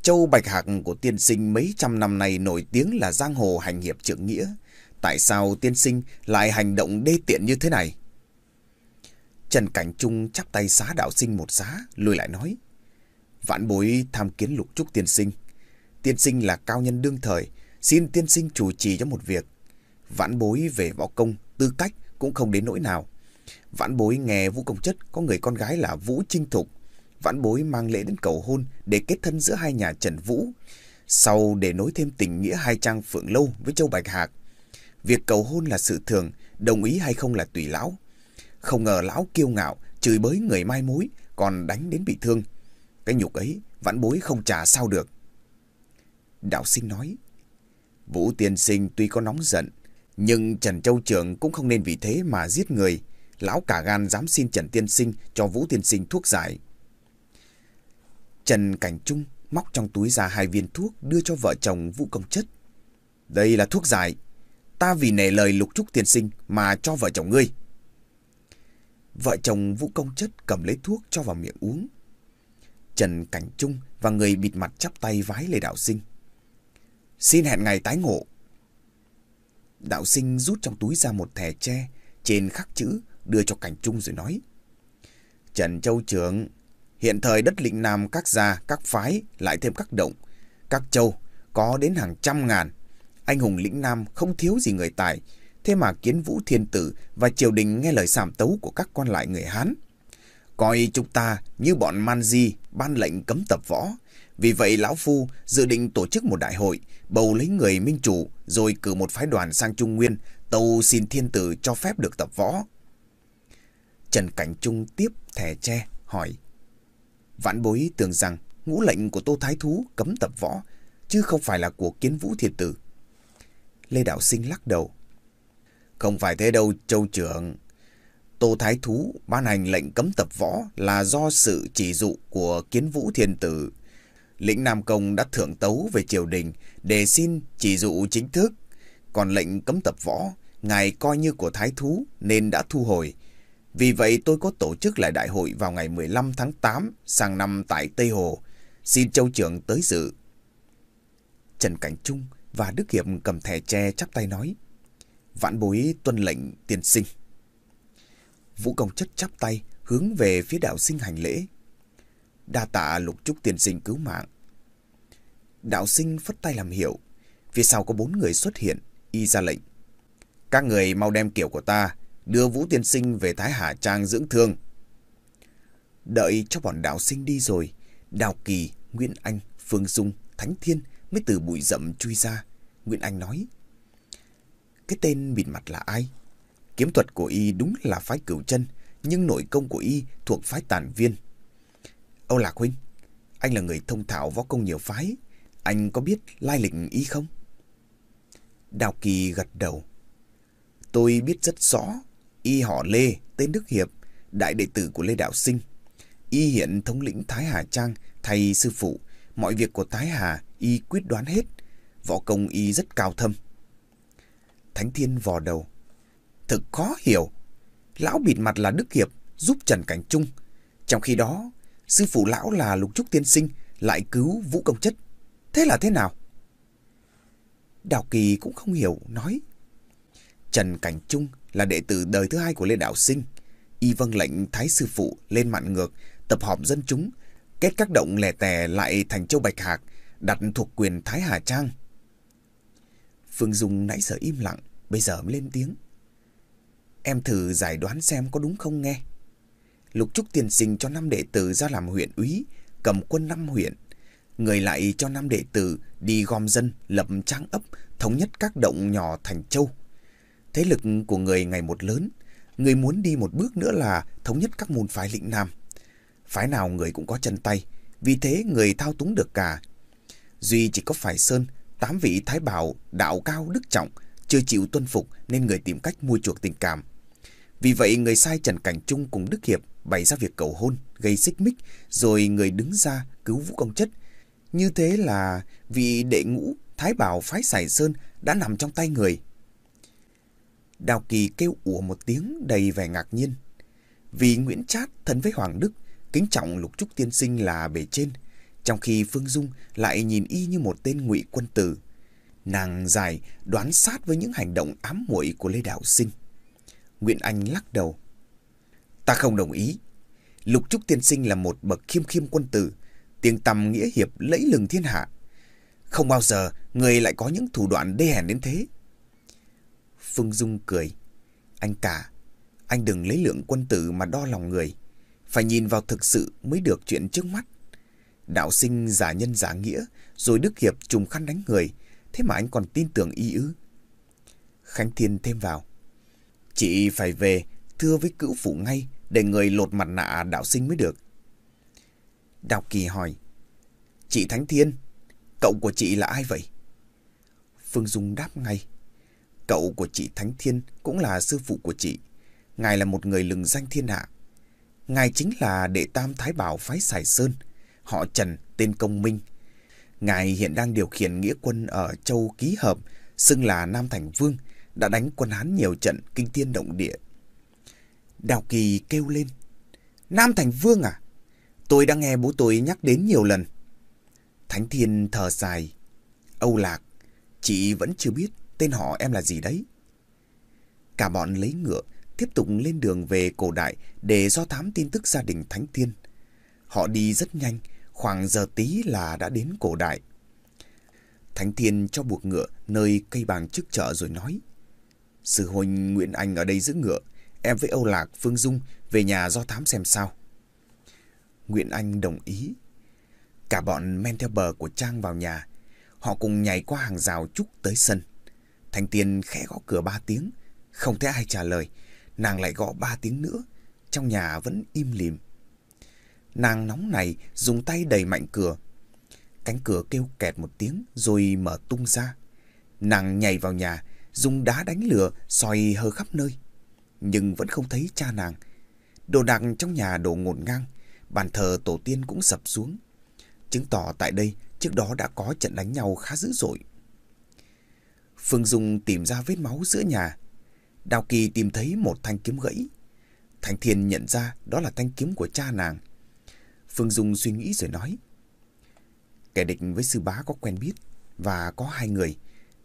Speaker 1: Châu Bạch Hạc của tiên sinh mấy trăm năm nay nổi tiếng là giang hồ hành hiệp trưởng nghĩa. Tại sao tiên sinh lại hành động đê tiện như thế này? Trần Cảnh Trung chắp tay xá đạo sinh một xá, lùi lại nói. Vạn bối tham kiến lục trúc tiên sinh. Tiên sinh là cao nhân đương thời, xin tiên sinh chủ trì cho một việc. Vãn bối về võ công, tư cách cũng không đến nỗi nào. Vãn bối nghe Vũ Công Chất có người con gái là Vũ Trinh Thục. Vãn bối mang lễ đến cầu hôn để kết thân giữa hai nhà Trần Vũ. Sau để nối thêm tình nghĩa hai trang Phượng Lâu với Châu Bạch Hạc. Việc cầu hôn là sự thường, đồng ý hay không là tùy lão. Không ngờ lão kiêu ngạo, chửi bới người mai mối, còn đánh đến bị thương. Cái nhục ấy, vãn bối không trả sao được. Đạo sinh nói, Vũ tiên sinh tuy có nóng giận, nhưng Trần Châu Trưởng cũng không nên vì thế mà giết người. Lão cả gan dám xin Trần Tiên Sinh cho Vũ Tiên Sinh thuốc giải. Trần Cảnh Trung móc trong túi ra hai viên thuốc đưa cho vợ chồng Vũ Công Chất. Đây là thuốc giải. Ta vì nể lời lục trúc tiên sinh mà cho vợ chồng ngươi. Vợ chồng Vũ Công Chất cầm lấy thuốc cho vào miệng uống. Trần Cảnh Trung và người bịt mặt chắp tay vái Lê Đạo Sinh. Xin hẹn ngày tái ngộ. Đạo Sinh rút trong túi ra một thẻ tre, trên khắc chữ, đưa cho Cảnh Trung rồi nói. Trần Châu Trưởng, hiện thời đất lĩnh Nam các gia, các phái, lại thêm các động, các châu, có đến hàng trăm ngàn. Anh hùng lĩnh Nam không thiếu gì người tài, thế mà kiến vũ thiên tử và triều đình nghe lời sảm tấu của các quan lại người Hán. Coi chúng ta như bọn man di ban lệnh cấm tập võ. Vì vậy Lão Phu dự định tổ chức một đại hội, bầu lấy người minh chủ, rồi cử một phái đoàn sang Trung Nguyên, tâu xin thiên tử cho phép được tập võ. Trần Cảnh Trung tiếp thẻ tre, hỏi. Vãn bối tưởng rằng ngũ lệnh của Tô Thái Thú cấm tập võ, chứ không phải là của kiến vũ thiên tử. Lê Đạo Sinh lắc đầu. Không phải thế đâu, châu trưởng. Tô Thái Thú ban hành lệnh cấm tập võ là do sự chỉ dụ của kiến vũ thiên tử. Lĩnh Nam Công đã thưởng tấu về triều đình để xin chỉ dụ chính thức. Còn lệnh cấm tập võ, ngài coi như của Thái Thú nên đã thu hồi. Vì vậy tôi có tổ chức lại đại hội vào ngày 15 tháng 8 sang năm tại Tây Hồ. Xin châu trưởng tới dự. Trần Cảnh Trung và Đức Hiệp cầm thẻ tre chắp tay nói. Vãn bối tuân lệnh tiền sinh. Vũ Công Chất chắp tay hướng về phía đạo sinh hành lễ. Đa tạ lục trúc tiền sinh cứu mạng. Đạo sinh phất tay làm hiệu. Phía sau có bốn người xuất hiện, y ra lệnh. Các người mau đem kiểu của ta, đưa Vũ tiên sinh về Thái Hà Trang dưỡng thương. Đợi cho bọn đạo sinh đi rồi, Đào Kỳ, Nguyễn Anh, Phương Dung, Thánh Thiên mới từ bụi rậm chui ra. Nguyễn Anh nói, cái tên bịt mặt là ai? Kiếm thuật của y đúng là phái cửu chân, nhưng nội công của y thuộc phái tàn viên. Âu Lạc Huynh, anh là người thông thạo võ công nhiều phái. Anh có biết lai lịch y không? Đào Kỳ gật đầu. Tôi biết rất rõ. Y họ Lê, tên Đức Hiệp, đại đệ tử của Lê Đạo Sinh. Y hiện thống lĩnh Thái Hà Trang, thầy sư phụ. Mọi việc của Thái Hà, y quyết đoán hết. Võ công y rất cao thâm. Thánh Thiên vò đầu. Thực khó hiểu. Lão bịt mặt là Đức Hiệp, giúp Trần Cảnh Trung. Trong khi đó, sư phụ lão là Lục Trúc Tiên Sinh, lại cứu Vũ Công Chất. Thế là thế nào? Đào Kỳ cũng không hiểu, nói. Trần Cảnh Trung là đệ tử đời thứ hai của Lê Đạo Sinh. Y vâng lệnh Thái Sư Phụ lên mạn ngược, tập họp dân chúng, kết các động lẻ tè lại thành châu Bạch Hạc, đặt thuộc quyền Thái Hà Trang. Phương Dung nãy giờ im lặng, bây giờ mới lên tiếng. Em thử giải đoán xem có đúng không nghe. Lục Trúc tiền sinh cho năm đệ tử ra làm huyện úy, cầm quân năm huyện. người lại cho năm đệ tử đi gom dân, lập trang ấp, thống nhất các động nhỏ thành châu. Thế lực của người ngày một lớn, người muốn đi một bước nữa là thống nhất các môn phái lĩnh Nam. Phái nào người cũng có chân tay, vì thế người thao túng được cả. Duy chỉ có phải Sơn, tám vị thái bảo, đạo cao đức trọng, chưa chịu tuân phục nên người tìm cách mua chuộc tình cảm. Vì vậy người sai Trần Cảnh Trung cùng Đức Hiệp bày ra việc cầu hôn, gây xích mích, rồi người đứng ra cứu Vũ Công Chất. Như thế là vị đệ ngũ Thái Bảo phái Sài Sơn đã nằm trong tay người. Đào Kỳ kêu ủa một tiếng đầy vẻ ngạc nhiên. Vì Nguyễn Trát thân với Hoàng Đức, kính trọng lục trúc tiên sinh là bề trên, trong khi Phương Dung lại nhìn y như một tên ngụy quân tử. Nàng dài đoán sát với những hành động ám muội của Lê Đạo Sinh. Nguyễn Anh lắc đầu. Ta không đồng ý. Lục Trúc Tiên Sinh là một bậc khiêm khiêm quân tử, tiếng tầm nghĩa hiệp lẫy lừng thiên hạ. Không bao giờ người lại có những thủ đoạn đê hèn đến thế. Phương Dung cười. Anh cả, anh đừng lấy lượng quân tử mà đo lòng người. Phải nhìn vào thực sự mới được chuyện trước mắt. Đạo sinh giả nhân giả nghĩa, rồi Đức Hiệp trùng khăn đánh người. Thế mà anh còn tin tưởng y ư. Khánh Thiên thêm vào. Chị phải về, thưa với cữu phụ ngay, để người lột mặt nạ đạo sinh mới được. Đào Kỳ hỏi. Chị Thánh Thiên, cậu của chị là ai vậy? Phương Dung đáp ngay. Cậu của chị Thánh Thiên cũng là sư phụ của chị. Ngài là một người lừng danh thiên hạ. Ngài chính là đệ tam Thái Bảo phái Sài Sơn, họ Trần, tên Công Minh. Ngài hiện đang điều khiển nghĩa quân ở châu Ký Hợp, xưng là Nam Thành Vương, đã đánh quân Hán nhiều trận kinh thiên động địa. Đào Kỳ kêu lên. Nam Thành Vương à? Tôi đã nghe bố tôi nhắc đến nhiều lần. Thánh Thiên thở dài. Âu Lạc, chị vẫn chưa biết tên họ em là gì đấy. Cả bọn lấy ngựa, tiếp tục lên đường về cổ đại để do thám tin tức gia đình Thánh Thiên. Họ đi rất nhanh, khoảng giờ tí là đã đến cổ đại. Thánh Thiên cho buộc ngựa nơi cây bàng trước chợ rồi nói. Sư huynh Nguyễn Anh ở đây giữ ngựa, em với Âu Lạc, Phương Dung về nhà do thám xem sao. Nguyễn Anh đồng ý. Cả bọn men theo bờ của Trang vào nhà. Họ cùng nhảy qua hàng rào trúc tới sân. Thanh Tiên khẽ gõ cửa ba tiếng. Không thấy ai trả lời. Nàng lại gõ ba tiếng nữa. Trong nhà vẫn im lìm. Nàng nóng này dùng tay đẩy mạnh cửa. Cánh cửa kêu kẹt một tiếng rồi mở tung ra. Nàng nhảy vào nhà, dùng đá đánh lửa, soi hơ khắp nơi. Nhưng vẫn không thấy cha nàng. Đồ đạc trong nhà đổ ngổn ngang, bàn thờ tổ tiên cũng sập xuống. Chứng tỏ tại đây trước đó đã có trận đánh nhau khá dữ dội. Phương Dung tìm ra vết máu giữa nhà. Đào Kỳ tìm thấy một thanh kiếm gãy. Thành Thiên nhận ra đó là thanh kiếm của cha nàng. Phương Dung suy nghĩ rồi nói. Kẻ địch với sư bá có quen biết và có hai người,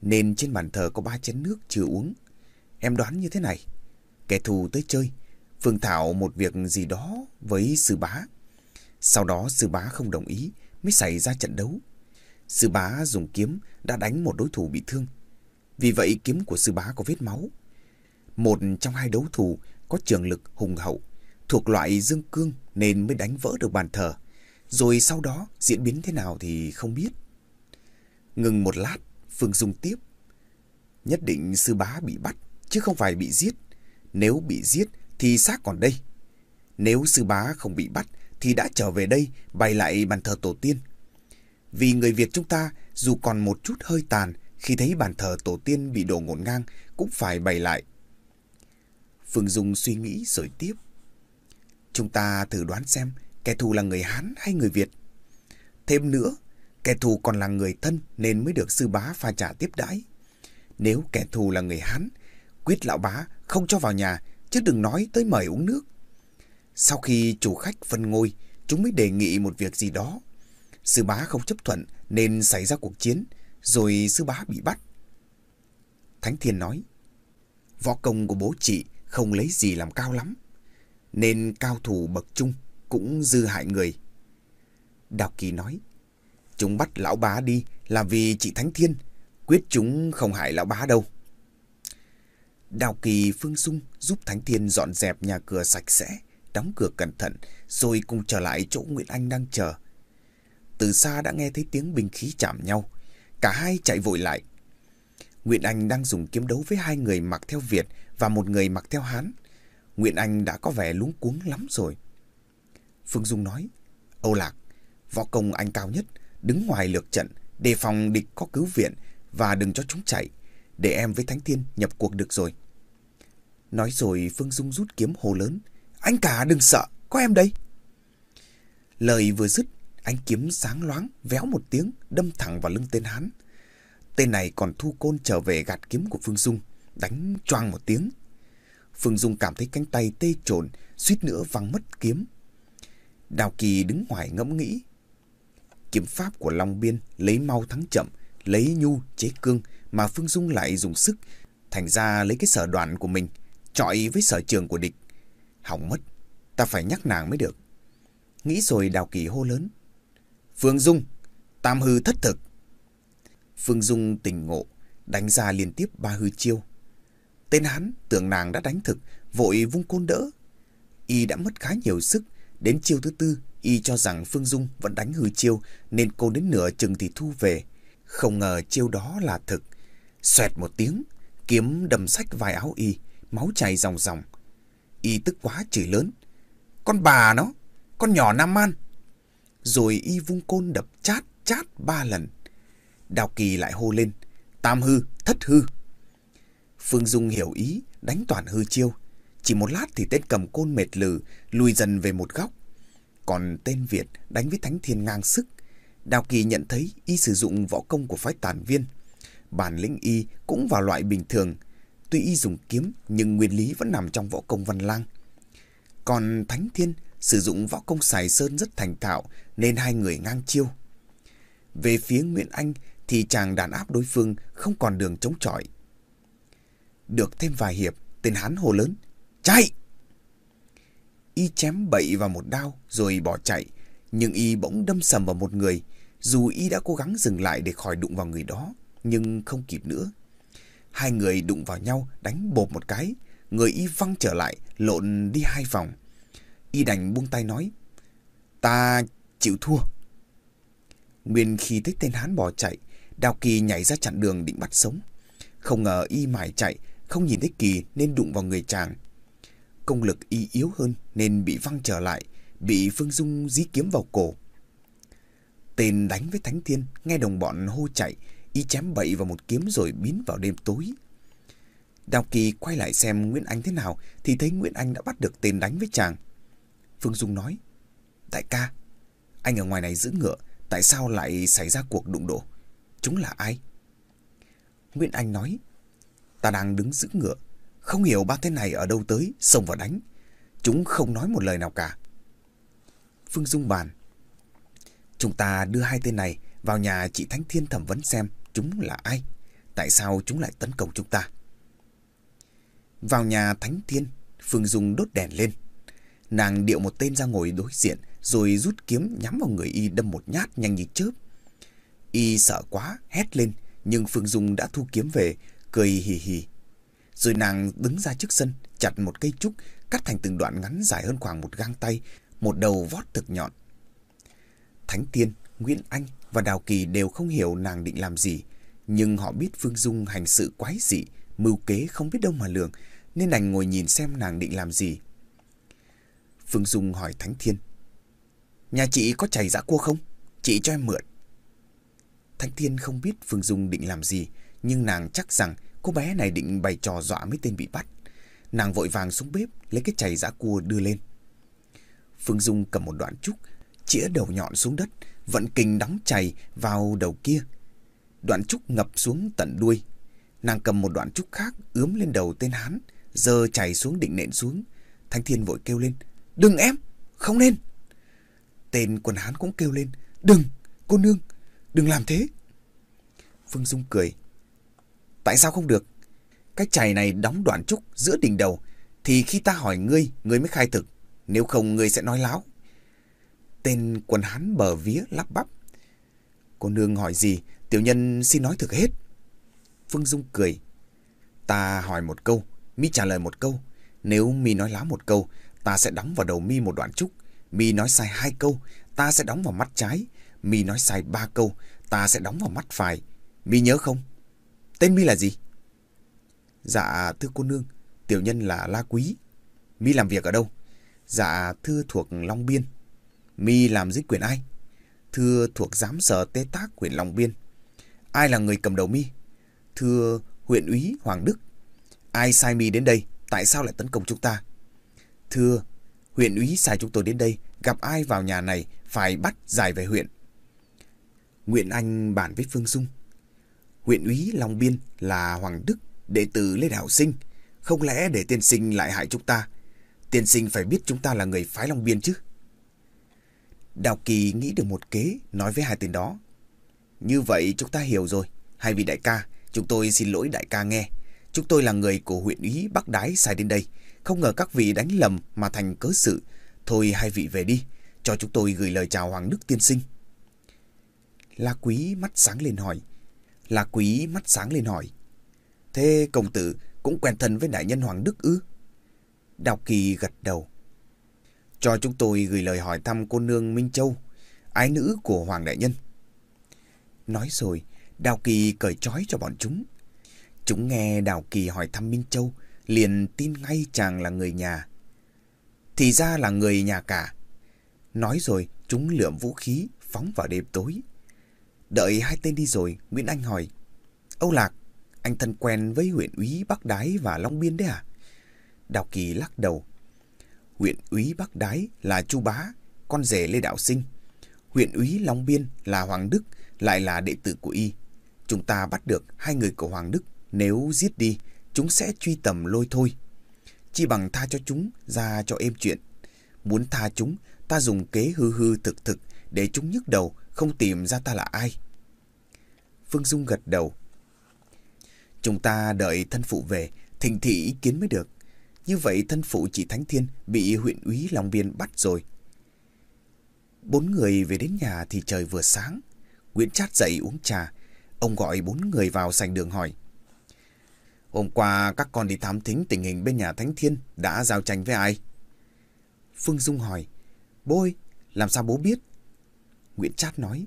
Speaker 1: nên trên bàn thờ có ba chén nước chưa uống. Em đoán như thế này. Kẻ thù tới chơi, Phương Thảo một việc gì đó với sư bá. Sau đó sư bá không đồng ý mới xảy ra trận đấu. Sư bá dùng kiếm đã đánh một đối thủ bị thương. Vì vậy kiếm của sư bá có vết máu. Một trong hai đấu thủ có trường lực hùng hậu, thuộc loại dương cương nên mới đánh vỡ được bàn thờ. Rồi sau đó diễn biến thế nào thì không biết. Ngừng một lát, Phương Dung tiếp. Nhất định sư bá bị bắt, chứ không phải bị giết. Nếu bị giết thì xác còn đây. Nếu sư bá không bị bắt thì đã trở về đây bày lại bàn thờ tổ tiên. Vì người Việt chúng ta dù còn một chút hơi tàn khi thấy bàn thờ tổ tiên bị đổ ngổn ngang cũng phải bày lại. Phương Dung suy nghĩ rồi tiếp. Chúng ta thử đoán xem kẻ thù là người Hán hay người Việt. Thêm nữa, kẻ thù còn là người thân nên mới được sư bá pha trả tiếp đãi. Nếu kẻ thù là người Hán, quyết lão bá không cho vào nhà, chứ đừng nói tới mời uống nước. Sau khi chủ khách phân ngôi, chúng mới đề nghị một việc gì đó. Sư bá không chấp thuận nên xảy ra cuộc chiến, rồi sư bá bị bắt. Thánh Thiên nói, võ công của bố chị không lấy gì làm cao lắm, nên cao thủ bậc trung cũng dư hại người. Đào Kỳ nói, chúng bắt lão bá đi là vì chị Thánh Thiên, quyết chúng không hại lão bá đâu. Đào Kỳ Phương Dung giúp Thánh Thiên dọn dẹp nhà cửa sạch sẽ, đóng cửa cẩn thận, rồi cùng trở lại chỗ Nguyễn Anh đang chờ. từ xa đã nghe thấy tiếng bình khí chạm nhau. Cả hai chạy vội lại. Nguyễn Anh đang dùng kiếm đấu với hai người mặc theo Việt và một người mặc theo Hán. Nguyễn Anh đã có vẻ lúng cuống lắm rồi. Phương Dung nói, Âu Lạc, võ công anh cao nhất, đứng ngoài lược trận, đề phòng địch có cứu viện và đừng cho chúng chạy, để em với Thánh Thiên nhập cuộc được rồi. Nói rồi Phương Dung rút kiếm hồ lớn, anh cả đừng sợ, có em đây. Lời vừa dứt, anh kiếm sáng loáng, véo một tiếng, đâm thẳng vào lưng tên Hán. Tên này còn thu côn trở về gạt kiếm của Phương Dung, đánh choang một tiếng. Phương Dung cảm thấy cánh tay tê trồn, suýt nữa văng mất kiếm. Đào Kỳ đứng ngoài ngẫm nghĩ. Kiếm pháp của Long Biên lấy mau thắng chậm, lấy nhu chế cương mà Phương Dung lại dùng sức, thành ra lấy cái sở đoạn của mình, trọi với sở trường của địch. Hỏng mất, ta phải nhắc nàng mới được. Nghĩ rồi Đào Kỳ hô lớn. Phương Dung, tam hư thất thực. Phương Dung tỉnh ngộ, đánh ra liên tiếp ba hư chiêu. Tên hắn tưởng nàng đã đánh thực, vội vung côn đỡ. Y đã mất khá nhiều sức, đến chiêu thứ tư, Y cho rằng Phương Dung vẫn đánh hư chiêu, nên cô đến nửa chừng thì thu về. Không ngờ chiêu đó là thực. Xoẹt một tiếng, kiếm đầm sách vài áo Y, máu chảy ròng ròng. Y tức quá chửi lớn. Con bà nó, con nhỏ Nam An. Rồi Y vung côn đập chát chát ba lần. Đào Kỳ lại hô lên. Tam hư, thất hư. Phương Dung hiểu ý, đánh toàn hư chiêu. Chỉ một lát thì tên cầm côn mệt lử, lùi dần về một góc. Còn tên Việt đánh với Thánh Thiên ngang sức. Đào Kỳ nhận thấy y sử dụng võ công của phái tàn viên. Bản lĩnh y cũng vào loại bình thường. Tuy y dùng kiếm nhưng nguyên lý vẫn nằm trong võ công văn lang. Còn Thánh Thiên sử dụng võ công xài sơn rất thành thạo nên hai người ngang chiêu. Về phía Nguyễn Anh thì chàng đàn áp đối phương không còn đường chống chọi. Được thêm vài hiệp, tên hán hồ lớn. Chạy! Y chém bậy vào một đao rồi bỏ chạy. Nhưng Y bỗng đâm sầm vào một người. Dù Y đã cố gắng dừng lại để khỏi đụng vào người đó, nhưng không kịp nữa. Hai người đụng vào nhau, đánh bột một cái. Người Y văng trở lại, lộn đi hai vòng. Y đành buông tay nói. Ta chịu thua. Nguyên khi thấy tên Hán bỏ chạy, Đào Kỳ nhảy ra chặn đường định bắt sống. Không ngờ Y mải chạy, không nhìn thấy Kỳ nên đụng vào người chàng. Công lực Y yếu hơn nên bị văng trở lại, bị Phương Dung dí kiếm vào cổ. Tên đánh với Thánh Thiên, nghe đồng bọn hô chạy, Y chém bậy vào một kiếm rồi biến vào đêm tối. Đào Kỳ quay lại xem Nguyễn Anh thế nào thì thấy Nguyễn Anh đã bắt được tên đánh với chàng. Phương Dung nói, Đại ca, anh ở ngoài này giữ ngựa, tại sao lại xảy ra cuộc đụng độ? Chúng là ai? Nguyễn Anh nói, ta đang đứng giữ ngựa, không hiểu ba tên này ở đâu tới, xông vào đánh. Chúng không nói một lời nào cả. Phương Dung bàn, chúng ta đưa hai tên này vào nhà chị Thánh Thiên thẩm vấn xem chúng là ai, tại sao chúng lại tấn công chúng ta. Vào nhà Thánh Thiên, Phương Dung đốt đèn lên. Nàng điệu một tên ra ngồi đối diện, rồi rút kiếm nhắm vào người y đâm một nhát nhanh như chớp. Y sợ quá, hét lên, nhưng Phương Dung đã thu kiếm về, cười hì hì. Rồi nàng đứng ra trước sân, chặt một cây trúc, cắt thành từng đoạn ngắn dài hơn khoảng một gang tay, một đầu vót thực nhọn. Thánh Tiên, Nguyễn Anh và Đào Kỳ đều không hiểu nàng định làm gì, nhưng họ biết Phương Dung hành sự quái dị, mưu kế không biết đâu mà lường, nên đành ngồi nhìn xem nàng định làm gì. Phương Dung hỏi Thánh Thiên. Nhà chị có chảy giã cua không? Chị cho em mượn. Thánh Thiên không biết Phương Dung định làm gì, nhưng nàng chắc rằng cô bé này định bày trò dọa mấy tên bị bắt. Nàng vội vàng xuống bếp, lấy cái chày giã cua đưa lên. Phương Dung cầm một đoạn trúc, chĩa đầu nhọn xuống đất, vận kình đóng chày vào đầu kia. Đoạn trúc ngập xuống tận đuôi. Nàng cầm một đoạn trúc khác ướm lên đầu tên Hán, giờ chày xuống định nện xuống. Thanh Thiên vội kêu lên, đừng em, không nên. Tên quần Hán cũng kêu lên, đừng, cô nương, đừng làm thế. Phương Dung cười, tại sao không được? Cái chày này đóng đoạn trúc giữa đỉnh đầu, thì khi ta hỏi ngươi, ngươi mới khai thực, nếu không ngươi sẽ nói láo. Tên quân Hán bờ vía lắp bắp. Cô nương hỏi gì, tiểu nhân xin nói thực hết. Phương Dung cười. Ta hỏi một câu, mi trả lời một câu. Nếu mi nói láo một câu, ta sẽ đóng vào đầu mi một đoạn trúc. Mi nói sai hai câu, ta sẽ đóng vào mắt trái. mi nói sai ba câu, ta sẽ đóng vào mắt phải. Mi nhớ không? Tên mi là gì? Dạ, thưa cô nương, tiểu nhân là La Quý. Mi làm việc ở đâu? Dạ, thưa thuộc Long Biên. Mi làm dưới quyền ai? Thưa thuộc giám sở tế tác huyện Long Biên. Ai là người cầm đầu Mi? Thưa huyện úy Hoàng Đức. Ai sai Mi đến đây? Tại sao lại tấn công chúng ta? Thưa, huyện úy sai chúng tôi đến đây. Gặp ai vào nhà này phải bắt giải về huyện. Nguyện Anh bàn với Phương Dung. Huyện úy Long Biên là Hoàng Đức, đệ tử Lê Đạo Sinh. Không lẽ để tiên sinh lại hại chúng ta? Tiên sinh phải biết chúng ta là người phái Long Biên chứ. Đào Kỳ nghĩ được một kế, nói với hai tên đó. Như vậy chúng ta hiểu rồi. Hai vị đại ca, chúng tôi xin lỗi đại ca nghe. Chúng tôi là người của huyện úy Bắc Đái sai đến đây. Không ngờ các vị đánh lầm mà thành cớ sự. Thôi hai vị về đi, cho chúng tôi gửi lời chào Hoàng Đức Tiên Sinh. La Quý mắt sáng lên hỏi là Quý mắt sáng lên hỏi. Thế công tử cũng quen thân với đại nhân Hoàng Đức ư? Đào Kỳ gật đầu. Cho chúng tôi gửi lời hỏi thăm cô nương Minh Châu, ái nữ của Hoàng Đại Nhân. Nói rồi, Đào Kỳ cởi trói cho bọn chúng. Chúng nghe Đào Kỳ hỏi thăm Minh Châu, liền tin ngay chàng là người nhà. Thì ra là người nhà cả. Nói rồi, chúng lượm vũ khí, phóng vào đêm tối. Đợi hai tên đi rồi, Nguyễn Anh hỏi. Âu Lạc, anh thân quen với huyện úy Bắc Đái và Long Biên đấy à? Đào Kỳ lắc đầu. Huyện úy Bắc Đái là Chu Bá, con rể Lê Đạo Sinh. Huyện úy Long Biên là Hoàng Đức, lại là đệ tử của y. Chúng ta bắt được hai người của Hoàng Đức. Nếu giết đi, chúng sẽ truy tầm lôi thôi. Chỉ bằng tha cho chúng ra cho êm chuyện. Muốn tha chúng, ta dùng kế hư hư thực thực để chúng nhức đầu không tìm ra ta là ai. Phương Dung gật đầu. Chúng ta đợi thân phụ về, thỉnh thị ý kiến mới được. Như vậy thân phụ chị Thánh Thiên bị huyện úy Long Biên bắt rồi. Bốn người về đến nhà thì trời vừa sáng. Nguyễn Trát dậy uống trà. Ông gọi bốn người vào sành đường hỏi. Hôm qua các con đi thám thính tình hình bên nhà Thánh Thiên đã giao tranh với ai? Phương Dung hỏi. Bố ơi, làm sao bố biết? Nguyễn Chát nói.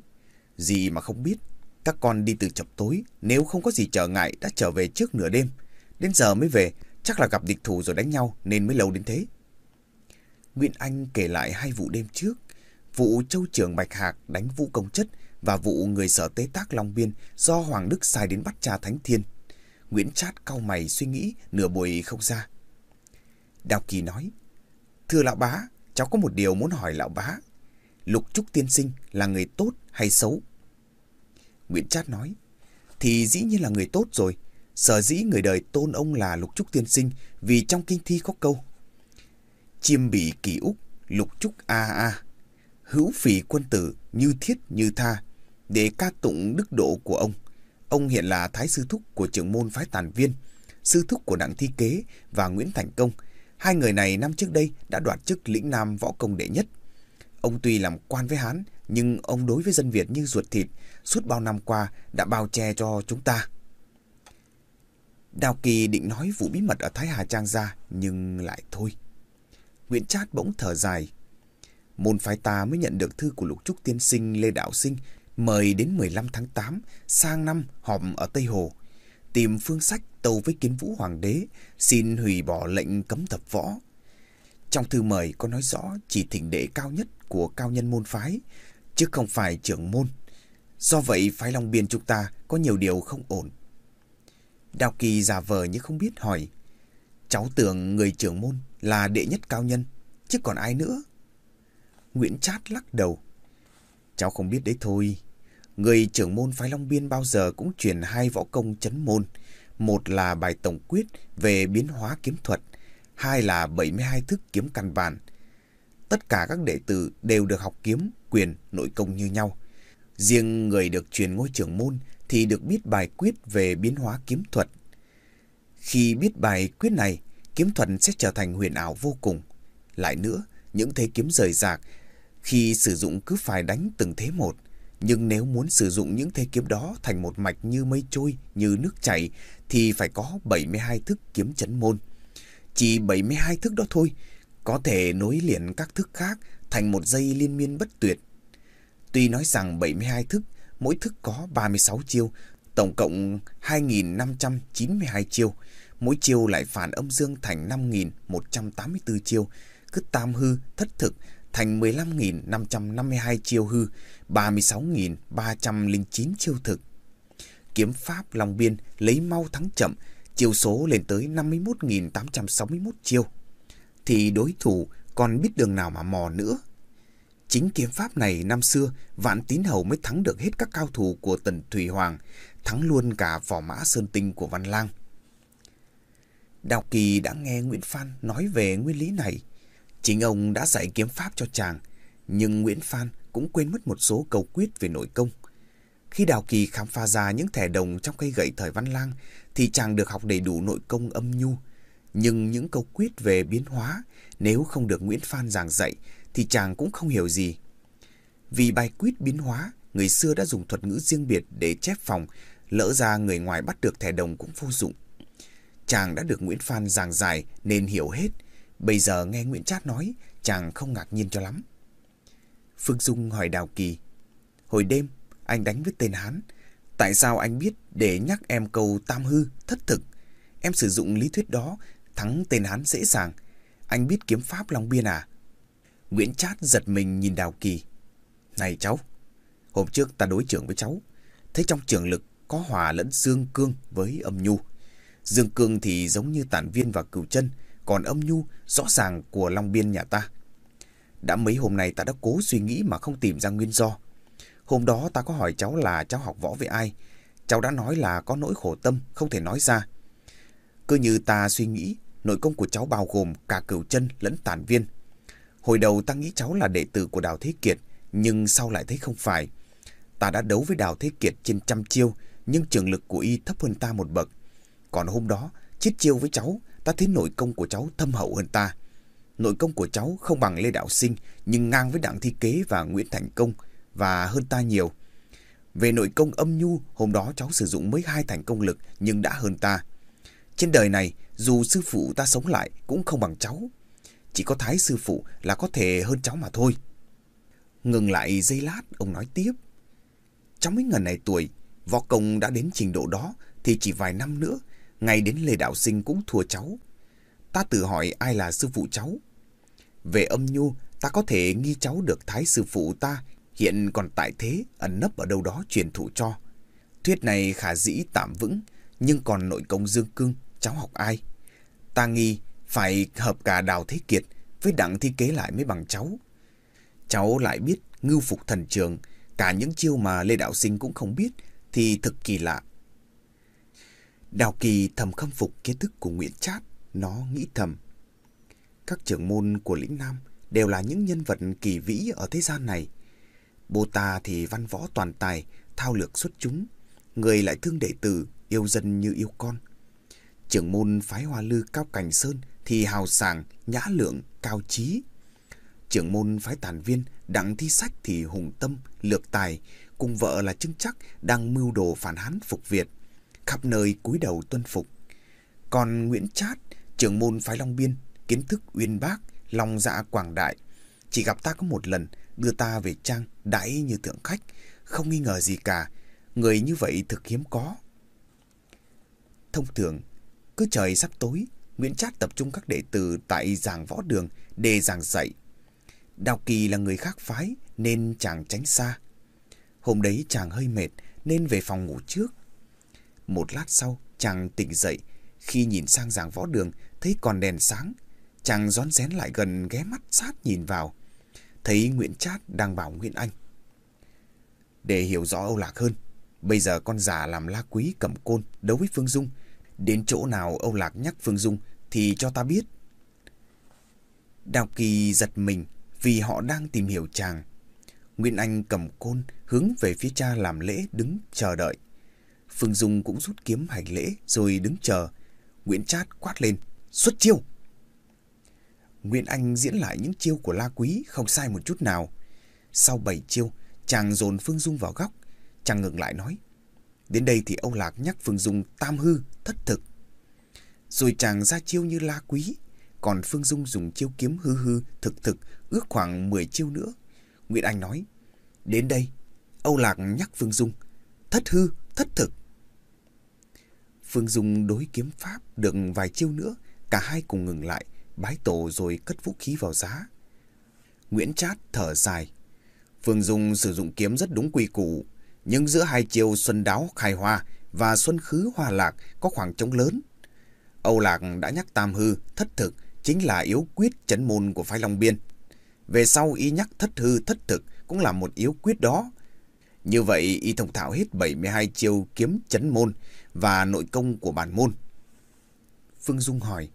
Speaker 1: Gì mà không biết. Các con đi từ chập tối, nếu không có gì trở ngại đã trở về trước nửa đêm. Đến giờ mới về, chắc là gặp địch thủ rồi đánh nhau nên mới lâu đến thế. Nguyễn Anh kể lại hai vụ đêm trước. Vụ Châu Trường Bạch Hạc đánh Vũ Công Chất và vụ người sở tế tác Long Biên do Hoàng Đức sai đến bắt cha Thánh Thiên. Nguyễn Chát cau mày suy nghĩ nửa buổi không ra. Đào Kỳ nói, Thưa lão bá, cháu có một điều muốn hỏi lão bá. Lục Trúc Tiên Sinh là người tốt hay xấu? Nguyễn Chát nói, thì dĩ nhiên là người tốt rồi. Sở dĩ người đời tôn ông là Lục Trúc Tiên Sinh vì trong kinh thi có câu. Chiêm bị kỳ úc, Lục Trúc a a. Hữu phì quân tử, như thiết như tha, để ca tụng đức độ của ông. Ông hiện là thái sư thúc của trưởng môn phái tàn viên, sư thúc của đặng thi kế và Nguyễn Thành Công. Hai người này năm trước đây đã đoạt chức lĩnh nam võ công đệ nhất. Ông tuy làm quan với Hán, nhưng ông đối với dân Việt như ruột thịt, suốt bao năm qua đã bao che cho chúng ta. Đào Kỳ định nói vụ bí mật ở Thái Hà Trang ra, nhưng lại thôi. Nguyễn Trát bỗng thở dài. Môn phái ta mới nhận được thư của Lục Trúc Tiên Sinh Lê Đạo Sinh mời đến 15 tháng 8 sang năm họp ở Tây Hồ. Tìm phương sách tâu với kiến vũ hoàng đế, xin hủy bỏ lệnh cấm tập võ. Trong thư mời có nói rõ chỉ thỉnh đệ cao nhất của cao nhân môn phái, chứ không phải trưởng môn. Do vậy phái Long Biên chúng ta có nhiều điều không ổn. Đào Kỳ giả vờ như không biết hỏi. Cháu tưởng người trưởng môn là đệ nhất cao nhân, chứ còn ai nữa? Nguyễn Chát lắc đầu. Cháu không biết đấy thôi. Người trưởng môn phái Long Biên bao giờ cũng truyền hai võ công chấn môn. Một là bài tổng quyết về biến hóa kiếm thuật, hai là 72 thức kiếm căn bản. Tất cả các đệ tử đều được học kiếm, quyền, nội công như nhau. Riêng người được truyền ngôi trưởng môn thì được biết bài quyết về biến hóa kiếm thuật. Khi biết bài quyết này, kiếm thuật sẽ trở thành huyền ảo vô cùng. Lại nữa, những thế kiếm rời rạc, khi sử dụng cứ phải đánh từng thế một. Nhưng nếu muốn sử dụng những thế kiếm đó thành một mạch như mây trôi, như nước chảy, thì phải có 72 thức kiếm chấn môn. Chỉ 72 thức đó thôi, có thể nối liền các thức khác thành một dây liên miên bất tuyệt. Tuy nói rằng 72 thức, mỗi thức có 36 chiêu, tổng cộng 2.592 chiêu. Mỗi chiêu lại phản âm dương thành 5.184 chiêu, cứ tam hư, thất thực thành 15.552 chiêu hư, 36.309 chiêu thực. Kiếm pháp Long Biên lấy mau thắng chậm, chiêu số lên tới 51.861 chiêu. Thì đối thủ còn biết đường nào mà mò nữa. Chính kiếm pháp này năm xưa Vạn Tín Hầu mới thắng được hết các cao thủ của Tần Thủy Hoàng, thắng luôn cả vỏ mã Sơn Tinh của Văn Lang. Đào Kỳ đã nghe Nguyễn Phan nói về nguyên lý này. Chính ông đã dạy kiếm pháp cho chàng, nhưng Nguyễn Phan cũng quên mất một số câu quyết về nội công. Khi Đào Kỳ khám phá ra những thẻ đồng trong cây gậy thời Văn Lang, thì chàng được học đầy đủ nội công âm nhu. Nhưng những câu quyết về biến hóa, nếu không được Nguyễn Phan giảng dạy, thì chàng cũng không hiểu gì. Vì bài quyết biến hóa, người xưa đã dùng thuật ngữ riêng biệt để chép phòng, lỡ ra người ngoài bắt được thẻ đồng cũng vô dụng. Chàng đã được Nguyễn Phan giảng giải nên hiểu hết. Bây giờ nghe Nguyễn Trát nói, chàng không ngạc nhiên cho lắm. Phương Dung hỏi Đào Kỳ. Hồi đêm, anh đánh với tên Hán. Tại sao anh biết để nhắc em câu tam hư, thất thực? Em sử dụng lý thuyết đó, thắng tên Hán dễ dàng. Anh biết kiếm pháp Long Biên à? Nguyễn Trát giật mình nhìn Đào Kỳ. Này cháu, hôm trước ta đối trưởng với cháu. Thấy trong trường lực có hòa lẫn dương cương với âm nhu. Dương cương thì giống như tản viên và cửu chân, còn âm nhu rõ ràng của Long Biên nhà ta. Đã mấy hôm nay ta đã cố suy nghĩ mà không tìm ra nguyên do. Hôm đó ta có hỏi cháu là cháu học võ với ai. Cháu đã nói là có nỗi khổ tâm, không thể nói ra. Cứ như ta suy nghĩ, nội công của cháu bao gồm cả cửu chân lẫn tản viên. Hồi đầu ta nghĩ cháu là đệ tử của Đào Thế Kiệt, nhưng sau lại thấy không phải. Ta đã đấu với Đào Thế Kiệt trên trăm chiêu, nhưng trường lực của y thấp hơn ta một bậc. Còn hôm đó, chiết chiêu với cháu, ta thấy nội công của cháu thâm hậu hơn ta. Nội công của cháu không bằng Lê Đạo Sinh, nhưng ngang với Đặng Thi Kế và Nguyễn Thành Công, và hơn ta nhiều. Về nội công âm nhu, hôm đó cháu sử dụng mới hai thành công lực, nhưng đã hơn ta. Trên đời này, dù sư phụ ta sống lại, cũng không bằng cháu. Chỉ có Thái sư phụ là có thể hơn cháu mà thôi. Ngừng lại giây lát, ông nói tiếp. cháu mấy ngần này tuổi, võ công đã đến trình độ đó, thì chỉ vài năm nữa, ngay đến Lê Đạo Sinh cũng thua cháu. Ta tự hỏi ai là sư phụ cháu. Về âm nhu, ta có thể nghi cháu được thái sư phụ ta hiện còn tại thế ẩn nấp ở đâu đó truyền thụ cho. Thuyết này khả dĩ tạm vững, nhưng còn nội công dương cương, cháu học ai? Ta nghi phải hợp cả Đào Thế Kiệt với Đặng Thi Kế lại mới bằng cháu. Cháu lại biết ngưu phục thần trường, cả những chiêu mà Lê Đạo Sinh cũng không biết thì thực kỳ lạ. Đào Kỳ thầm khâm phục kiến thức của Nguyễn Trát, nó nghĩ thầm. Các trưởng môn của lĩnh Nam đều là những nhân vật kỳ vĩ ở thế gian này. Bồ ta thì văn võ toàn tài, thao lược xuất chúng, người lại thương đệ tử, yêu dân như yêu con. Trưởng môn phái hoa lư cao cảnh sơn thì hào sảng, nhã lượng, cao trí. Trưởng môn phái tàn viên, đặng thi sách thì hùng tâm, lược tài, cùng vợ là trưng chắc đang mưu đồ phản hán phục Việt khắp nơi cúi đầu tuân phục. Còn Nguyễn Trát, trưởng môn phái Long Biên, kiến thức uyên bác, lòng dạ quảng đại. Chỉ gặp ta có một lần, đưa ta về trang, đãi như thượng khách, không nghi ngờ gì cả. Người như vậy thực hiếm có. Thông thường, cứ trời sắp tối, Nguyễn Trát tập trung các đệ tử tại giảng võ đường để giảng dạy. Đào Kỳ là người khác phái nên chàng tránh xa. Hôm đấy chàng hơi mệt nên về phòng ngủ trước. Một lát sau, chàng tỉnh dậy. Khi nhìn sang giảng võ đường, thấy còn đèn sáng. Chàng rón rén lại gần ghé mắt sát nhìn vào. Thấy Nguyễn Trát đang bảo Nguyễn Anh. Để hiểu rõ Âu Lạc hơn, bây giờ con già làm la quý cầm côn đấu với Phương Dung. Đến chỗ nào Âu Lạc nhắc Phương Dung thì cho ta biết. Đào Kỳ giật mình vì họ đang tìm hiểu chàng. Nguyễn Anh cầm côn hướng về phía cha làm lễ đứng chờ đợi. Phương Dung cũng rút kiếm hành lễ rồi đứng chờ. Nguyễn Trát quát lên, xuất chiêu! Nguyễn Anh diễn lại những chiêu của La Quý không sai một chút nào. Sau bảy chiêu, chàng dồn Phương Dung vào góc. Chàng ngừng lại nói. Đến đây thì Âu Lạc nhắc Phương Dung tam hư, thất thực. Rồi chàng ra chiêu như La Quý. Còn Phương Dung dùng chiêu kiếm hư hư, thực thực, ước khoảng 10 chiêu nữa. Nguyễn Anh nói. Đến đây, Âu Lạc nhắc Phương Dung. Thất hư, thất thực. Phương Dung đối kiếm pháp được vài chiêu nữa, cả hai cùng ngừng lại, bái tổ rồi cất vũ khí vào giá. Nguyễn Trát thở dài. Phương Dung sử dụng kiếm rất đúng quy củ, nhưng giữa hai chiều Xuân Đáo Khai Hoa và Xuân Khứ Hoa Lạc có khoảng trống lớn. Âu Lạc đã nhắc tam hư, thất thực chính là yếu quyết chấn môn của phái Long Biên. Về sau y nhắc thất hư, thất thực cũng là một yếu quyết đó. Như vậy y thông thạo hết 72 chiêu kiếm chấn môn và nội công của bản môn. Phương Dung hỏi,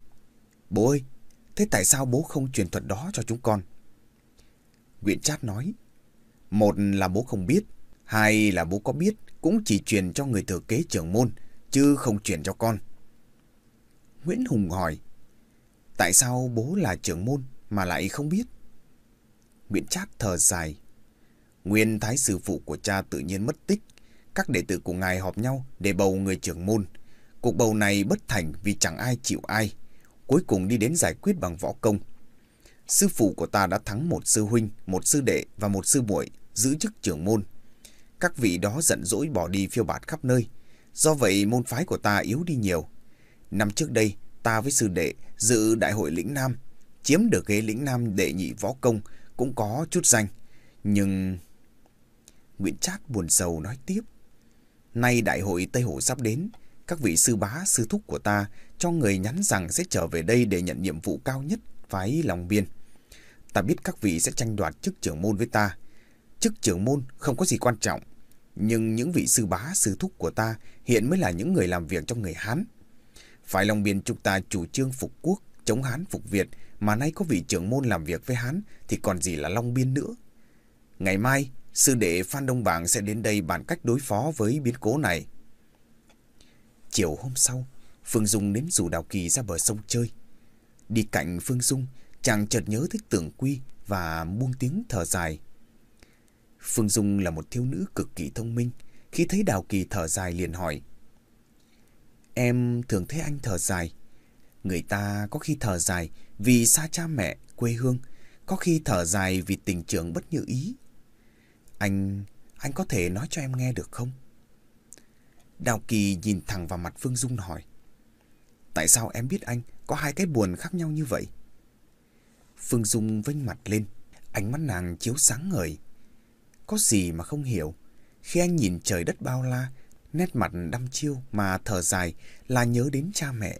Speaker 1: Bố ơi, thế tại sao bố không truyền thuật đó cho chúng con? Nguyễn Trát nói, Một là bố không biết, hay là bố có biết cũng chỉ truyền cho người thừa kế trưởng môn, chứ không truyền cho con. Nguyễn Hùng hỏi, Tại sao bố là trưởng môn mà lại không biết? Nguyễn Trát thở dài. Nguyên thái sư phụ của cha tự nhiên mất tích. Các đệ tử của ngài họp nhau để bầu người trưởng môn. Cuộc bầu này bất thành vì chẳng ai chịu ai. Cuối cùng đi đến giải quyết bằng võ công. Sư phụ của ta đã thắng một sư huynh, một sư đệ và một sư muội giữ chức trưởng môn. Các vị đó giận dỗi bỏ đi phiêu bạt khắp nơi. Do vậy môn phái của ta yếu đi nhiều. Năm trước đây, ta với sư đệ dự đại hội lĩnh Nam, chiếm được ghế lĩnh Nam đệ nhị võ công cũng có chút danh. Nhưng... Nguyễn Trác buồn sầu nói tiếp. Nay đại hội Tây Hồ sắp đến, các vị sư bá, sư thúc của ta cho người nhắn rằng sẽ trở về đây để nhận nhiệm vụ cao nhất phái lòng biên. Ta biết các vị sẽ tranh đoạt chức trưởng môn với ta. Chức trưởng môn không có gì quan trọng, nhưng những vị sư bá, sư thúc của ta hiện mới là những người làm việc trong người Hán. Phải Long Biên chúng ta chủ trương phục quốc, chống Hán phục Việt, mà nay có vị trưởng môn làm việc với Hán thì còn gì là Long Biên nữa. Ngày mai, sư đệ Phan Đông Bảng sẽ đến đây bàn cách đối phó với biến cố này. Chiều hôm sau, Phương Dung đến rủ Đào Kỳ ra bờ sông chơi. Đi cạnh Phương Dung, chàng chợt nhớ thích tưởng quy và buông tiếng thở dài. Phương Dung là một thiếu nữ cực kỳ thông minh. Khi thấy Đào Kỳ thở dài liền hỏi. Em thường thấy anh thở dài. Người ta có khi thở dài vì xa cha mẹ, quê hương, có khi thở dài vì tình trường bất như ý. Anh, anh có thể nói cho em nghe được không? Đào Kỳ nhìn thẳng vào mặt Phương Dung hỏi. Tại sao em biết anh có hai cái buồn khác nhau như vậy? Phương Dung vênh mặt lên, ánh mắt nàng chiếu sáng ngời. Có gì mà không hiểu? Khi anh nhìn trời đất bao la, nét mặt đăm chiêu mà thở dài là nhớ đến cha mẹ.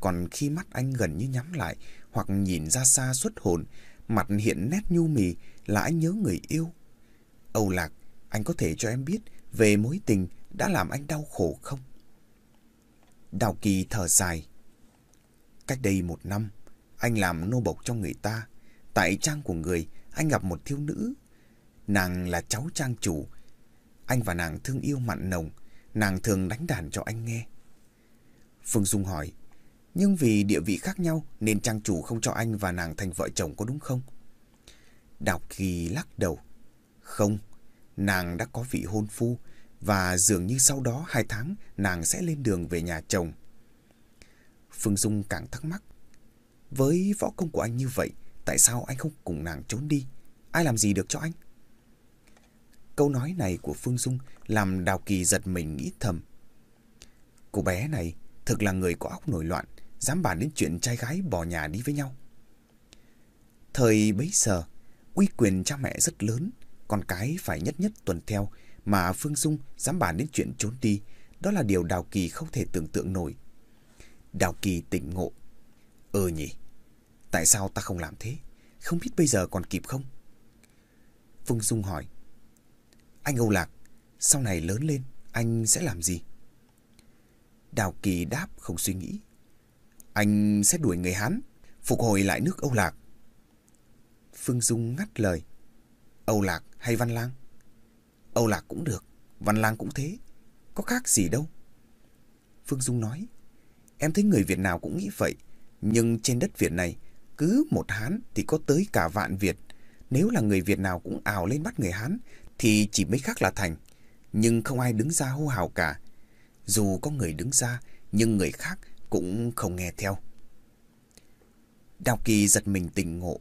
Speaker 1: Còn khi mắt anh gần như nhắm lại hoặc nhìn ra xa xuất hồn, mặt hiện nét nhu mì là anh nhớ người yêu. Âu Lạc, anh có thể cho em biết về mối tình đã làm anh đau khổ không? Đào Kỳ thở dài. Cách đây một năm, anh làm nô bộc cho người ta. Tại trang của người, anh gặp một thiếu nữ. Nàng là cháu trang chủ. Anh và nàng thương yêu mặn nồng. Nàng thường đánh đàn cho anh nghe. Phương Dung hỏi, nhưng vì địa vị khác nhau nên trang chủ không cho anh và nàng thành vợ chồng có đúng không? Đào Kỳ lắc đầu. Không, nàng đã có vị hôn phu và dường như sau đó hai tháng nàng sẽ lên đường về nhà chồng. Phương Dung càng thắc mắc. Với võ công của anh như vậy, tại sao anh không cùng nàng trốn đi? Ai làm gì được cho anh? Câu nói này của Phương Dung làm Đào Kỳ giật mình nghĩ thầm. Cô bé này thực là người có óc nổi loạn, dám bàn đến chuyện trai gái bỏ nhà đi với nhau. Thời bấy giờ, uy quyền cha mẹ rất lớn, con cái phải nhất nhất tuần theo, mà Phương Dung dám bàn đến chuyện trốn đi, đó là điều Đào Kỳ không thể tưởng tượng nổi. Đào Kỳ tỉnh ngộ. Ừ nhỉ, tại sao ta không làm thế? Không biết bây giờ còn kịp không? Phương Dung hỏi. Anh Âu Lạc, sau này lớn lên, anh sẽ làm gì? Đào Kỳ đáp không suy nghĩ. Anh sẽ đuổi người Hán, phục hồi lại nước Âu Lạc. Phương Dung ngắt lời. Âu Lạc hay Văn Lang? Âu Lạc cũng được, Văn Lang cũng thế. Có khác gì đâu. Phương Dung nói. Em thấy người Việt nào cũng nghĩ vậy. Nhưng trên đất Việt này, cứ một Hán thì có tới cả vạn Việt. Nếu là người Việt nào cũng ảo lên bắt người Hán, thì chỉ mấy khác là thành. Nhưng không ai đứng ra hô hào cả. Dù có người đứng ra, nhưng người khác cũng không nghe theo. Đào Kỳ giật mình tỉnh ngộ.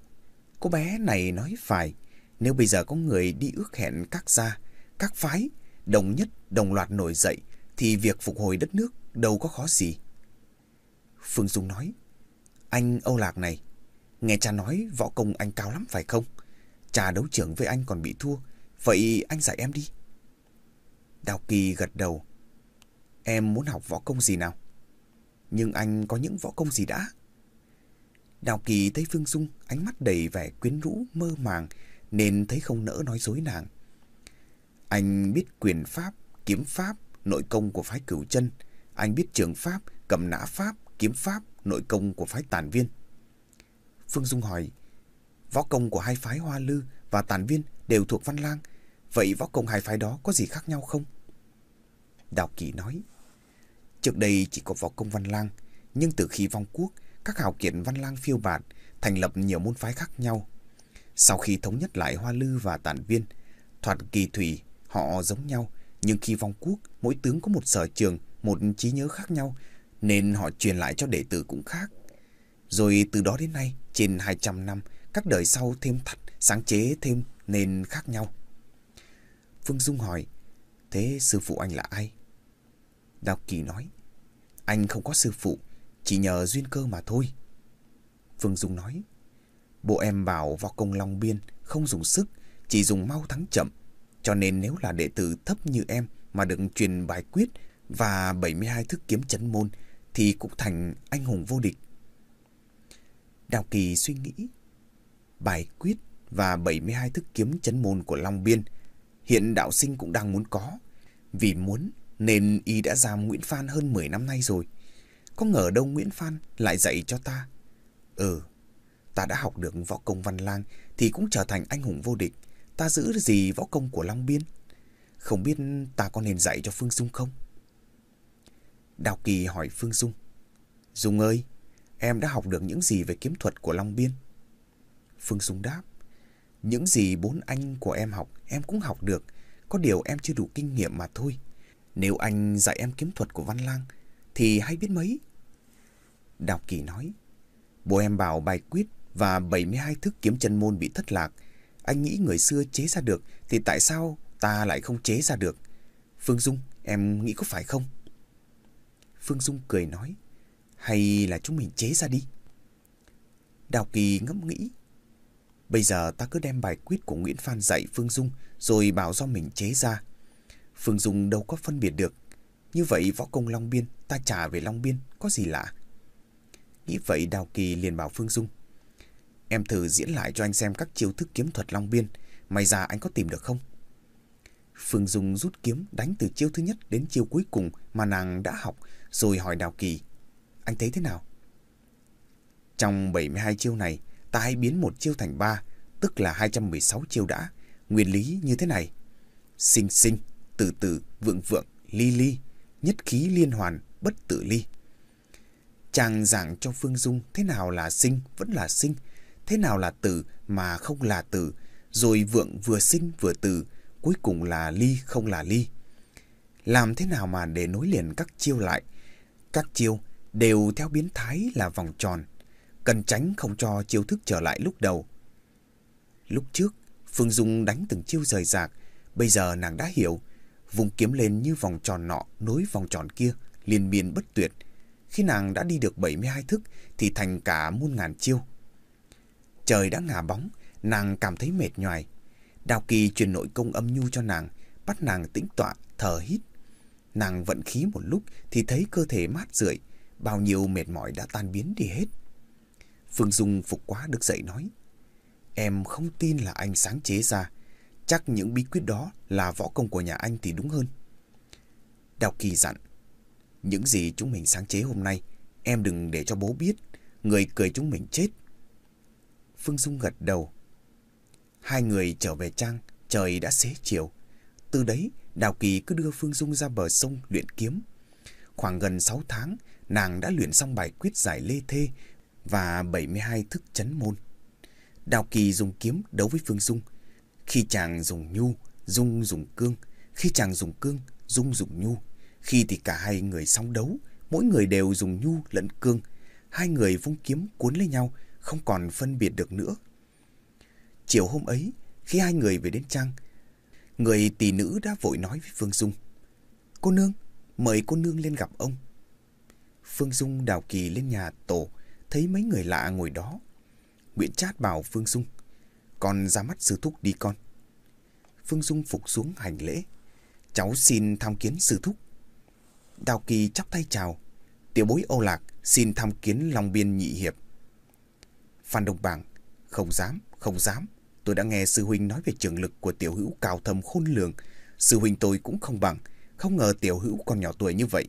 Speaker 1: Cô bé này nói phải, Nếu bây giờ có người đi ước hẹn các gia, các phái, đồng nhất, đồng loạt nổi dậy, thì việc phục hồi đất nước đâu có khó gì. Phương Dung nói, anh Âu Lạc này, nghe cha nói võ công anh cao lắm phải không? Cha đấu trưởng với anh còn bị thua, vậy anh dạy em đi. Đào Kỳ gật đầu. Em muốn học võ công gì nào? Nhưng anh có những võ công gì đã? Đào Kỳ thấy Phương Dung ánh mắt đầy vẻ quyến rũ mơ màng nên thấy không nỡ nói dối nàng. Anh biết quyền pháp, kiếm pháp, nội công của phái cửu chân. Anh biết trường pháp, cầm nã pháp, kiếm pháp, nội công của phái tàn viên. Phương Dung hỏi, võ công của hai phái Hoa Lư và tàn viên đều thuộc Văn Lang. Vậy võ công hai phái đó có gì khác nhau không? Đào Kỳ nói, trước đây chỉ có võ công Văn Lang, nhưng từ khi vong quốc, các hào kiệt Văn Lang phiêu bạt, thành lập nhiều môn phái khác nhau. Sau khi thống nhất lại Hoa Lư và Tản Viên, thoạt kỳ thủy, họ giống nhau, nhưng khi vong quốc, mỗi tướng có một sở trường, một trí nhớ khác nhau, nên họ truyền lại cho đệ tử cũng khác. Rồi từ đó đến nay, trên 200 năm, các đời sau thêm thắt sáng chế thêm nên khác nhau. Phương Dung hỏi, thế sư phụ anh là ai? Đào Kỳ nói, anh không có sư phụ, chỉ nhờ duyên cơ mà thôi. Phương Dung nói, bộ em bảo vào công Long Biên không dùng sức, chỉ dùng mau thắng chậm. Cho nên nếu là đệ tử thấp như em mà được truyền bài quyết và 72 thức kiếm chấn môn thì cũng thành anh hùng vô địch. Đào Kỳ suy nghĩ, bài quyết và 72 thức kiếm chấn môn của Long Biên hiện đạo sinh cũng đang muốn có. Vì muốn nên y đã giam Nguyễn Phan hơn 10 năm nay rồi. Có ngờ đâu Nguyễn Phan lại dạy cho ta. Ừ, ta đã học được võ công văn lang thì cũng trở thành anh hùng vô địch. Ta giữ gì võ công của Long Biên? Không biết ta có nên dạy cho Phương Dung không? Đào Kỳ hỏi Phương Dung. Dung ơi, em đã học được những gì về kiếm thuật của Long Biên? Phương Dung đáp. Những gì bốn anh của em học, em cũng học được. Có điều em chưa đủ kinh nghiệm mà thôi. Nếu anh dạy em kiếm thuật của Văn Lang, thì hay biết mấy. Đào Kỳ nói, bố em bảo bài quyết và 72 thức kiếm chân môn bị thất lạc. Anh nghĩ người xưa chế ra được, thì tại sao ta lại không chế ra được? Phương Dung, em nghĩ có phải không? Phương Dung cười nói, hay là chúng mình chế ra đi? Đào Kỳ ngẫm nghĩ. Bây giờ ta cứ đem bài quyết của Nguyễn Phan dạy Phương Dung rồi bảo do mình chế ra. Phương Dung đâu có phân biệt được như vậy võ công Long Biên ta trả về Long Biên có gì lạ. Nghĩ vậy Đào Kỳ liền bảo Phương Dung. Em thử diễn lại cho anh xem các chiêu thức kiếm thuật Long Biên. May ra anh có tìm được không? Phương Dung rút kiếm đánh từ chiêu thứ nhất đến chiêu cuối cùng mà nàng đã học rồi hỏi Đào Kỳ. Anh thấy thế nào? Trong 72 chiêu này, ta hãy biến một chiêu thành ba, tức là 216 chiêu đã. Nguyên lý như thế này. Sinh sinh, từ từ, vượng vượng, ly ly, nhất khí liên hoàn, bất tự ly. Chàng giảng cho Phương Dung thế nào là sinh vẫn là sinh, thế nào là tử mà không là tử, rồi vượng vừa sinh vừa tử, cuối cùng là ly không là ly. Làm thế nào mà để nối liền các chiêu lại? Các chiêu đều theo biến thái là vòng tròn, cần tránh không cho chiêu thức trở lại lúc đầu. Lúc trước, Phương Dung đánh từng chiêu rời rạc, bây giờ nàng đã hiểu, vùng kiếm lên như vòng tròn nọ nối vòng tròn kia, liên miên bất tuyệt. Khi nàng đã đi được 72 thức thì thành cả muôn ngàn chiêu. Trời đã ngả bóng, nàng cảm thấy mệt nhoài. Đào Kỳ truyền nội công âm nhu cho nàng, bắt nàng tĩnh tọa, thở hít. Nàng vận khí một lúc thì thấy cơ thể mát rượi, bao nhiêu mệt mỏi đã tan biến đi hết. Phương Dung phục quá được dậy nói, Em không tin là anh sáng chế ra, Chắc những bí quyết đó là võ công của nhà anh thì đúng hơn. Đào Kỳ dặn, những gì chúng mình sáng chế hôm nay, em đừng để cho bố biết, người cười chúng mình chết. Phương Dung gật đầu. Hai người trở về trang, trời đã xế chiều. Từ đấy, Đào Kỳ cứ đưa Phương Dung ra bờ sông luyện kiếm. Khoảng gần 6 tháng, nàng đã luyện xong bài quyết giải lê thê và 72 thức chấn môn. Đào Kỳ dùng kiếm đấu với Phương Dung, khi chàng dùng nhu, Dung dùng cương. Khi chàng dùng cương, Dung dùng nhu. Khi thì cả hai người song đấu, mỗi người đều dùng nhu lẫn cương. Hai người vung kiếm cuốn lấy nhau, không còn phân biệt được nữa. Chiều hôm ấy, Khi hai người về đến trang, người tỷ nữ đã vội nói với Phương Dung. Cô nương, mời cô nương lên gặp ông. Phương Dung đào kỳ lên nhà tổ, thấy mấy người lạ ngồi đó. Nguyễn Trát bảo Phương Dung, con ra mắt sư thúc đi con. Phương Dung phục xuống hành lễ. Cháu xin tham kiến sư thúc. Đào Kỳ chắp tay chào. Tiểu bối Âu Lạc xin tham kiến Long Biên nhị hiệp. Phan đồng Bảng, không dám, không dám. Tôi đã nghe sư huynh nói về trường lực của tiểu hữu cao thâm khôn lường. Sư huynh tôi cũng không bằng, không ngờ tiểu hữu còn nhỏ tuổi như vậy.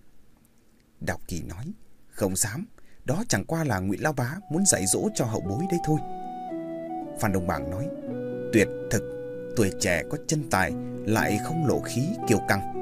Speaker 1: Đào Kỳ nói, không dám, đó chẳng qua là Nguyễn Lao Bá muốn dạy dỗ cho hậu bối đấy thôi. Phan Đồng Bảng nói, tuyệt thực, tuổi trẻ có chân tài, lại không lộ khí kiêu căng.